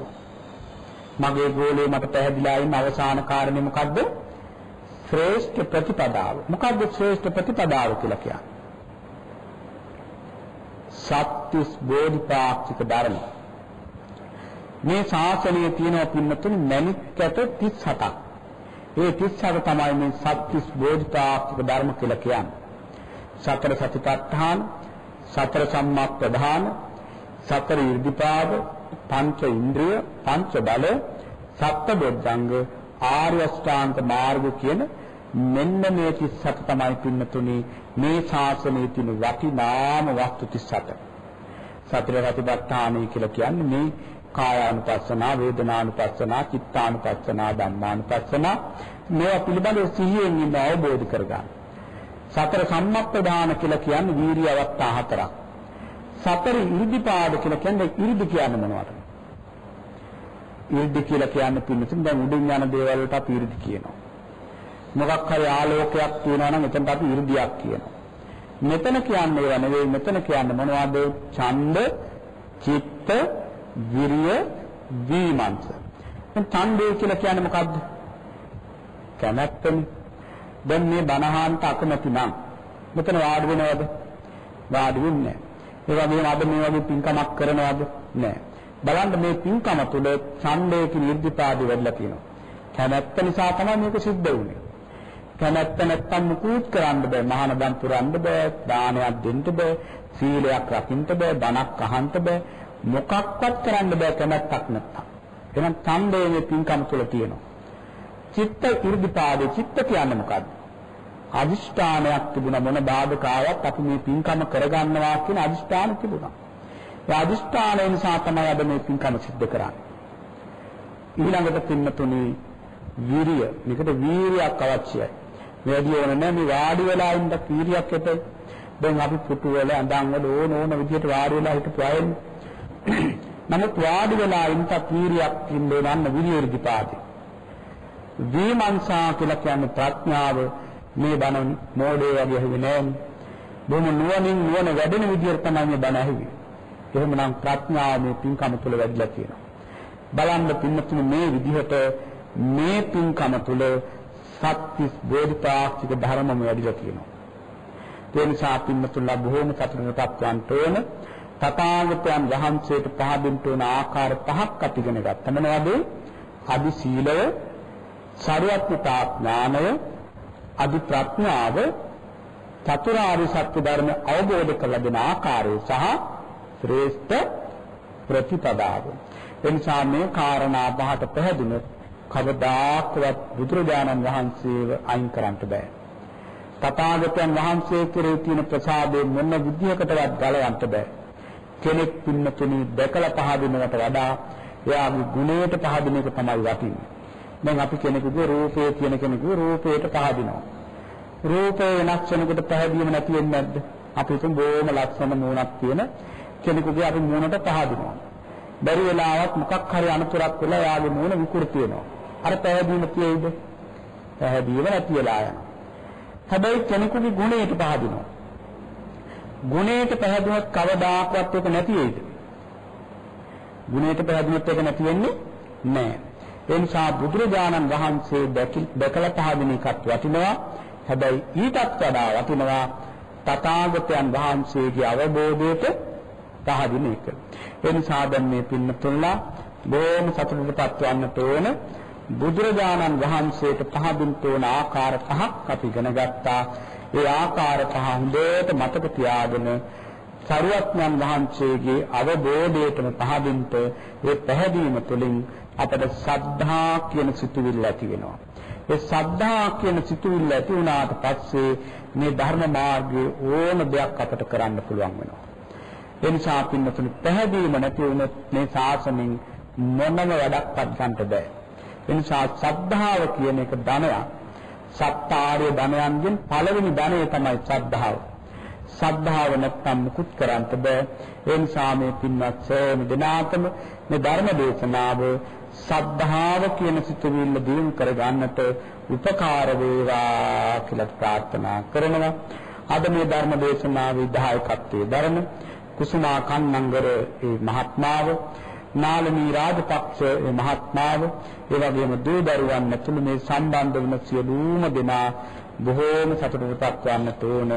[SPEAKER 1] මගේ ගෝලයේ මට පැහැදිලා ඉන්න අවසාන කාරණේ මොකද්ද? ශ්‍රේෂ්ඨ ප්‍රතිපදාව. මොකද්ද ශ්‍රේෂ්ඨ ප්‍රතිපදාව කියලා කියන්නේ? සත්‍තිස් බෝධිපාක්ෂික ධර්ම. මේ ශාසනයේ තියෙන පින්නතුන් මණික්කට 37ක්. ඒ 37 තමයි මේ සත්‍තිස් බෝධිපාක්ෂික ධර්ම කියලා කියන්නේ. සතර සතිපට්ඨාන, සතර සම්මා ප්‍රධාන, සතර ඉර්ධිපාද, පංච ඉන්ද්‍රිය, පංච බල, සත්ත බොද්ධංග, ආර්ය අෂ්ටාංග මාර්ග කියන මෙන්න මේ 37 තමයි පින්නතුනි මේ ශාසනයේ තියෙන වටිනාම වස්තු 37. සතර සතිපට්ඨානයි කියලා කියන්නේ මේ කායානුපස්සනා, වේදනානුපස්සනා, චිත්තානුපස්සනා, ධම්මානුපස්සනා මේවා පිළිබඳව සිහියෙන් ඉන්න අවබෝධ කරගන්න. සතර සම්මප්පදාන කියලා කියන්නේ වීර්ය අවස්ථා හතරක්. සතර ඉර්ධිපාද කියලා කියන්නේ ඉර්ධි කියන්නේ මොනවද? ඉර්ධි කියලා කියන්නේ පින්නතුන් දැන් උඩින් යන දේවල් වලට අපි ඉර්ධි කියනවා. මොකක් හරි ආලෝකයක් තියෙනවා නම් එතනට අපි 이르දියක් කියනවා. මෙතන කියන්නේ ඒවා නෙවෙයි මෙතන කියන්නේ මොනවද? ඡන්ද, චිත්ත, විරිය, විමංශ. දැන් ඡන්දය කියලා කියන්නේ මොකද්ද? කැමැත්තනේ. දැන් මේ බණහාන්ට අකමැති නම් මෙතන වාඩි වෙනවද? වාඩි වෙන්නේ නැහැ. ඒ වගේම අද මේ වගේ පින්කමක් කරනවද? නැහැ. බලන්න මේ පින්කම තුළ ඡන්දයේ නිර්දිපාදි වෙලා තියෙනවා. කැමැත්ත නිසා තමයි මේක සිද්ධ වුනේ. කැමැත්ත නැත්තම් මුකුත් කරන්න බෑ. මහානදම් පුරන්න බෑ. දානයක් දෙන්න බෑ. සීලයක් රකින්න බෑ. බණක් අහන්න බෑ. මොකක්වත් කරන්න බෑ කැමැත්තක් නැත්තම්. එහෙනම් ඡන්දයේ පින්කම තුල තියෙනවා. චිත්ත ඉර්ධිපාදේ චිත්ත කියන්නේ මොකද්ද? අදිෂ්ඨානයක් තිබුණ මොන බාධකාවක් අපි මේ පින්කම කරගන්නවා කියන අදිෂ්ඨාන තිබුණා. ඒ අදිෂ්ඨානය නිසා තමයි අද මේ පින්කම සිද්ධ කරන්නේ. ඊළඟට පින්නතුනේ වීරිය. මේකට වීරියක් අවශ්‍යයි. වැඩි ඕන නැහැ මේ වාඩි වෙලා ඉන්න පීරියක් එත දැන් අපි පුටු වල අඳන් වල ඕන ඕන විදිහට වාඩි වෙලා හිටපු අයනේ. නමුත් වාඩි වෙලා ඉන්න පීරියක් ඉන්නේ නන්න විරියර්ධිපාති විමංශා කියලා කියන්නේ ප්‍රඥාව. මේ බණ මොඩේ වගේ ඇහුවේ නෑනේ. බොහොම නුවණින් නුවණ වැඩෙන විදිහට තමයි මේ බණ ඇහුවේ. එහෙමනම් ප්‍රඥාව මේ පින්කම තුල වැඩිලා තියෙනවා. බලන්න පින්නතුනේ මේ විදිහට මේ පින්කම තුල සත්‍තිස් බෝධිපාක්ෂික ධර්මම වැඩිලා තියෙනවා. ඒ නිසා පින්නතුල්ලා බොහෝම සතුටටපත් වන්ට ඕන. තථාගතයන් වහන්සේට පහදින්න ඕන ආකාර පහක් අපි ඉගෙන ගත්තා. මොනවද? අදි සීලය, සරුවත්තා ඥානය, අදි ප්‍රඥාව, චතුරාර්ය සත්‍ය ධර්ම අවබෝධ කරලා දෙන ආකාරය සහ ශ්‍රේෂ්ඨ ප්‍රතිපදාව. එනිසා මේ කාරණා පහට පැහැදුනොත් කවදාක්වත් බුදුරජාණන් වහන්සේව අයින් කරන්න බෑ. තථාගතයන් වහන්සේ කෙරෙහි තියෙන ප්‍රසාදයෙන් මොන විදියකටවත් ගලවන්න බෑ. කෙනෙක් පින්නතුනි දැකලා පහදිනවට වඩා එයාගේ ගුණයට පහදින එක තමයි වටින්නේ. දැන් අපි කෙනෙකුගේ රූපය කියන කෙනෙකුගේ රූපයට පහදිනවා. රූපය වෙනස් වෙනකොට පැහැදීම නැති වෙන්නේ නැද්ද? අපි හිතමු බොහොම ලක්ෂණ මූණක් තියෙන කෙනෙකුගේ අපි මූණට පහදිනවා. බැරි වෙලාවත් මොකක් හරි අනතුරක් වෙලා එයාගේ මූණ විකෘති වෙනවා. අර පැහැදීම තියෙයිද? පැහැදීම නැති වෙලා යනවා. හැබැයි කෙනෙකුගේ ගුණයට පහදිනවා. ගුණයට පැහැදුනොත් කවදාකවත් ඒක නැති වෙයිද? ගුණයට පැහැදුනොත් ඒක නැති වෙන්නේ නැහැ. ඒ නිසා බුදුරජාණන් වහන්සේ දැකලා පහදින එකත් වටිනවා. හැබැයි ඊටත් වඩා වටිනවා තථාගතයන් වහන්සේගේ අවබෝධයට පහදින එක. ඒ නිසා දැන් මේ පින්නතුල්ලා බොහොම සතුටටපත් වන්නට ඕන බුදුරජාණන් වහන්සේට පහදින්න ඕන ආකාර පහක් අපි ඉගෙන ගත්තා. ඒ ආකාර පහ හොඳට මතක තියාගෙන සරුවත්ඥන් වහන්සේගේ අවබෝධයටම පහදින්ට ඒ පැහැදීම තුළින් අපට සද්ධා කියන සිතුවිල්ල ඇති වෙනවා. ඒ සද්ධා කියන සිතුවිල්ල ඇති වුණාට පස්සේ මේ ධර්ම මාර්ගයේ ඕන දෙයක් අපට කරන්න පුළුවන් වෙනවා. ඒ නිසා පින්නතුනි පැහැදීම නැති වුණොත් මේ ශාසනයෙන් මොනම වැඩක්වත් ගන්නට බෑ. ඒ නිසා සද්ධාව කියන එක ධනයක්. සත්තාර්ය ධනයන්ගෙන් පළවෙනි ධනය තමයි සද්ධාව. සද්ධාව නැත්නම් මුකුත් කරන්න බෑ. ඒ නිසා මේ පින්වත් සෑම දිනාතම මේ ධර්ම දේශනාව සද්ධාව කියන සිතුවිල්ල දියුණු කර ගන්නට උපකාර වේවා කියලා ප්‍රාර්ථනා කරනවා. අද මේ ධර්ම දේශනාවේ දායකත්වයේ දරන කුසුමා කන්නංගර ඒ මහත්මාව නාලනී රාජපක්ෂ ඒ මහත්මාව ඒ වගේම දූ දරුවන් ඇතුළු මේ සම්බන්ධ වන සියලුම දෙනා බොහෝම සතුටටපත් වන්නට ඕන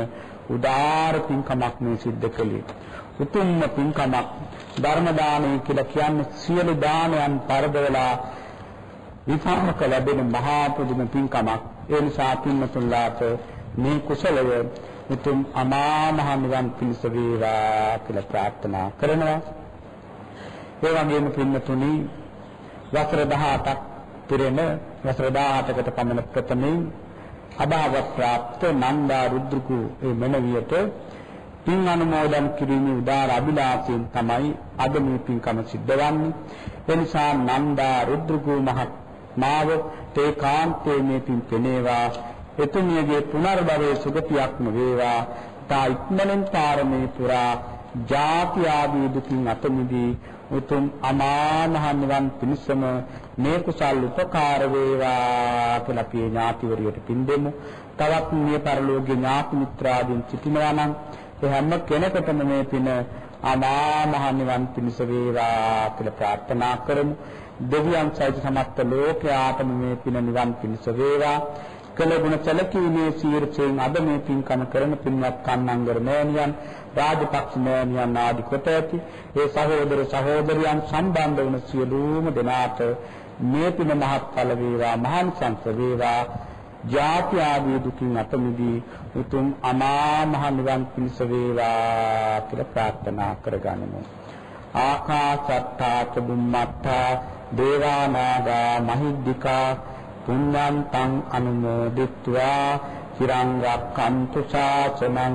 [SPEAKER 1] උදාාර පින්කමක් මේ සිද්ධ කළේ. උතුම්ම පින්කමක්. ධර්ම දානය කියලා කියන්නේ සියලු දානයන් පරදවලා විපාක ලැබෙන මහා පුදුම පින්කමක්. ඒ නිසා පින්තුන්ලාට මේ කුසලය උතුම් අමා මහ නිවන් පිණිස වේවා කියලා ප්‍රාර්ථනා කරනවා. ඒ වගේම පින්නතුනි වසර 18ක් පිරෙන වසර 18කට පමණ ප්‍රථමයෙන් අභාව ප්‍රාප්ත නන්දා රුද්‍රකු ඒ මෙණවියට පින් අනුමෝදන් කිරීමේ උදාර අභිලාෂයෙන් තමයි අද මේ පින්කම සිද්ධ වන්නේ. ඒ නිසා නන්දා රුද්‍රකු මහත්මාව තේ කාන්තේ මේ පින් කෙනේවා එතුමියගේ පුනර්භවයේ සුගතියක්ම වේවා. තා ඉක්මනින් පාරමී පුරා ජාති ආදී දුකින් අත මිදී උතුම් අමා මහ නිවන් පිණසම මේ කුසල් උපකාර වේවා කියලා අපි ඥාතිවරියට පින් දෙමු. තවත් මේ පරලෝකීය ඥාති මිත්‍රාදීන් සිටිනවා නම් ඒ හැම කෙනෙකුටම මේ පින අමා මහ නිවන් පිණස වේවා කියලා ප්‍රාර්ථනා කරමු. දෙවියන් සහිත සමස්ත ලෝකයාටම මේ පින නිවන් පිණස වේවා. කළ ගුණ සැලකීමේ සීර්චයෙන් අද මේ පින්කම කරන පින්වත් කන්නංගර මෑණියන් රාජපක්ෂ මෑණියන් ආදි කොට ඇති. ඒ සහෝදර සහෝදරියන් සම්බන්ධ වන සියලුම දෙනාට මේ පින මහත්ඵල වේවා මහාන් සංස වේවා. ජාති ආදී දුකින් අත මිදී උතුම් අමා මහ නිවන් පිණිස වේවා කියලා ප්‍රාර්ථනා කරගනිමු. ආකාශත්තා චුම්මත්තා දේවා නාග මහිද්దికා පුඤ්ඤන්තං අනුමෝදිත්වා චිරං රක්ඛන්තු ශාසනං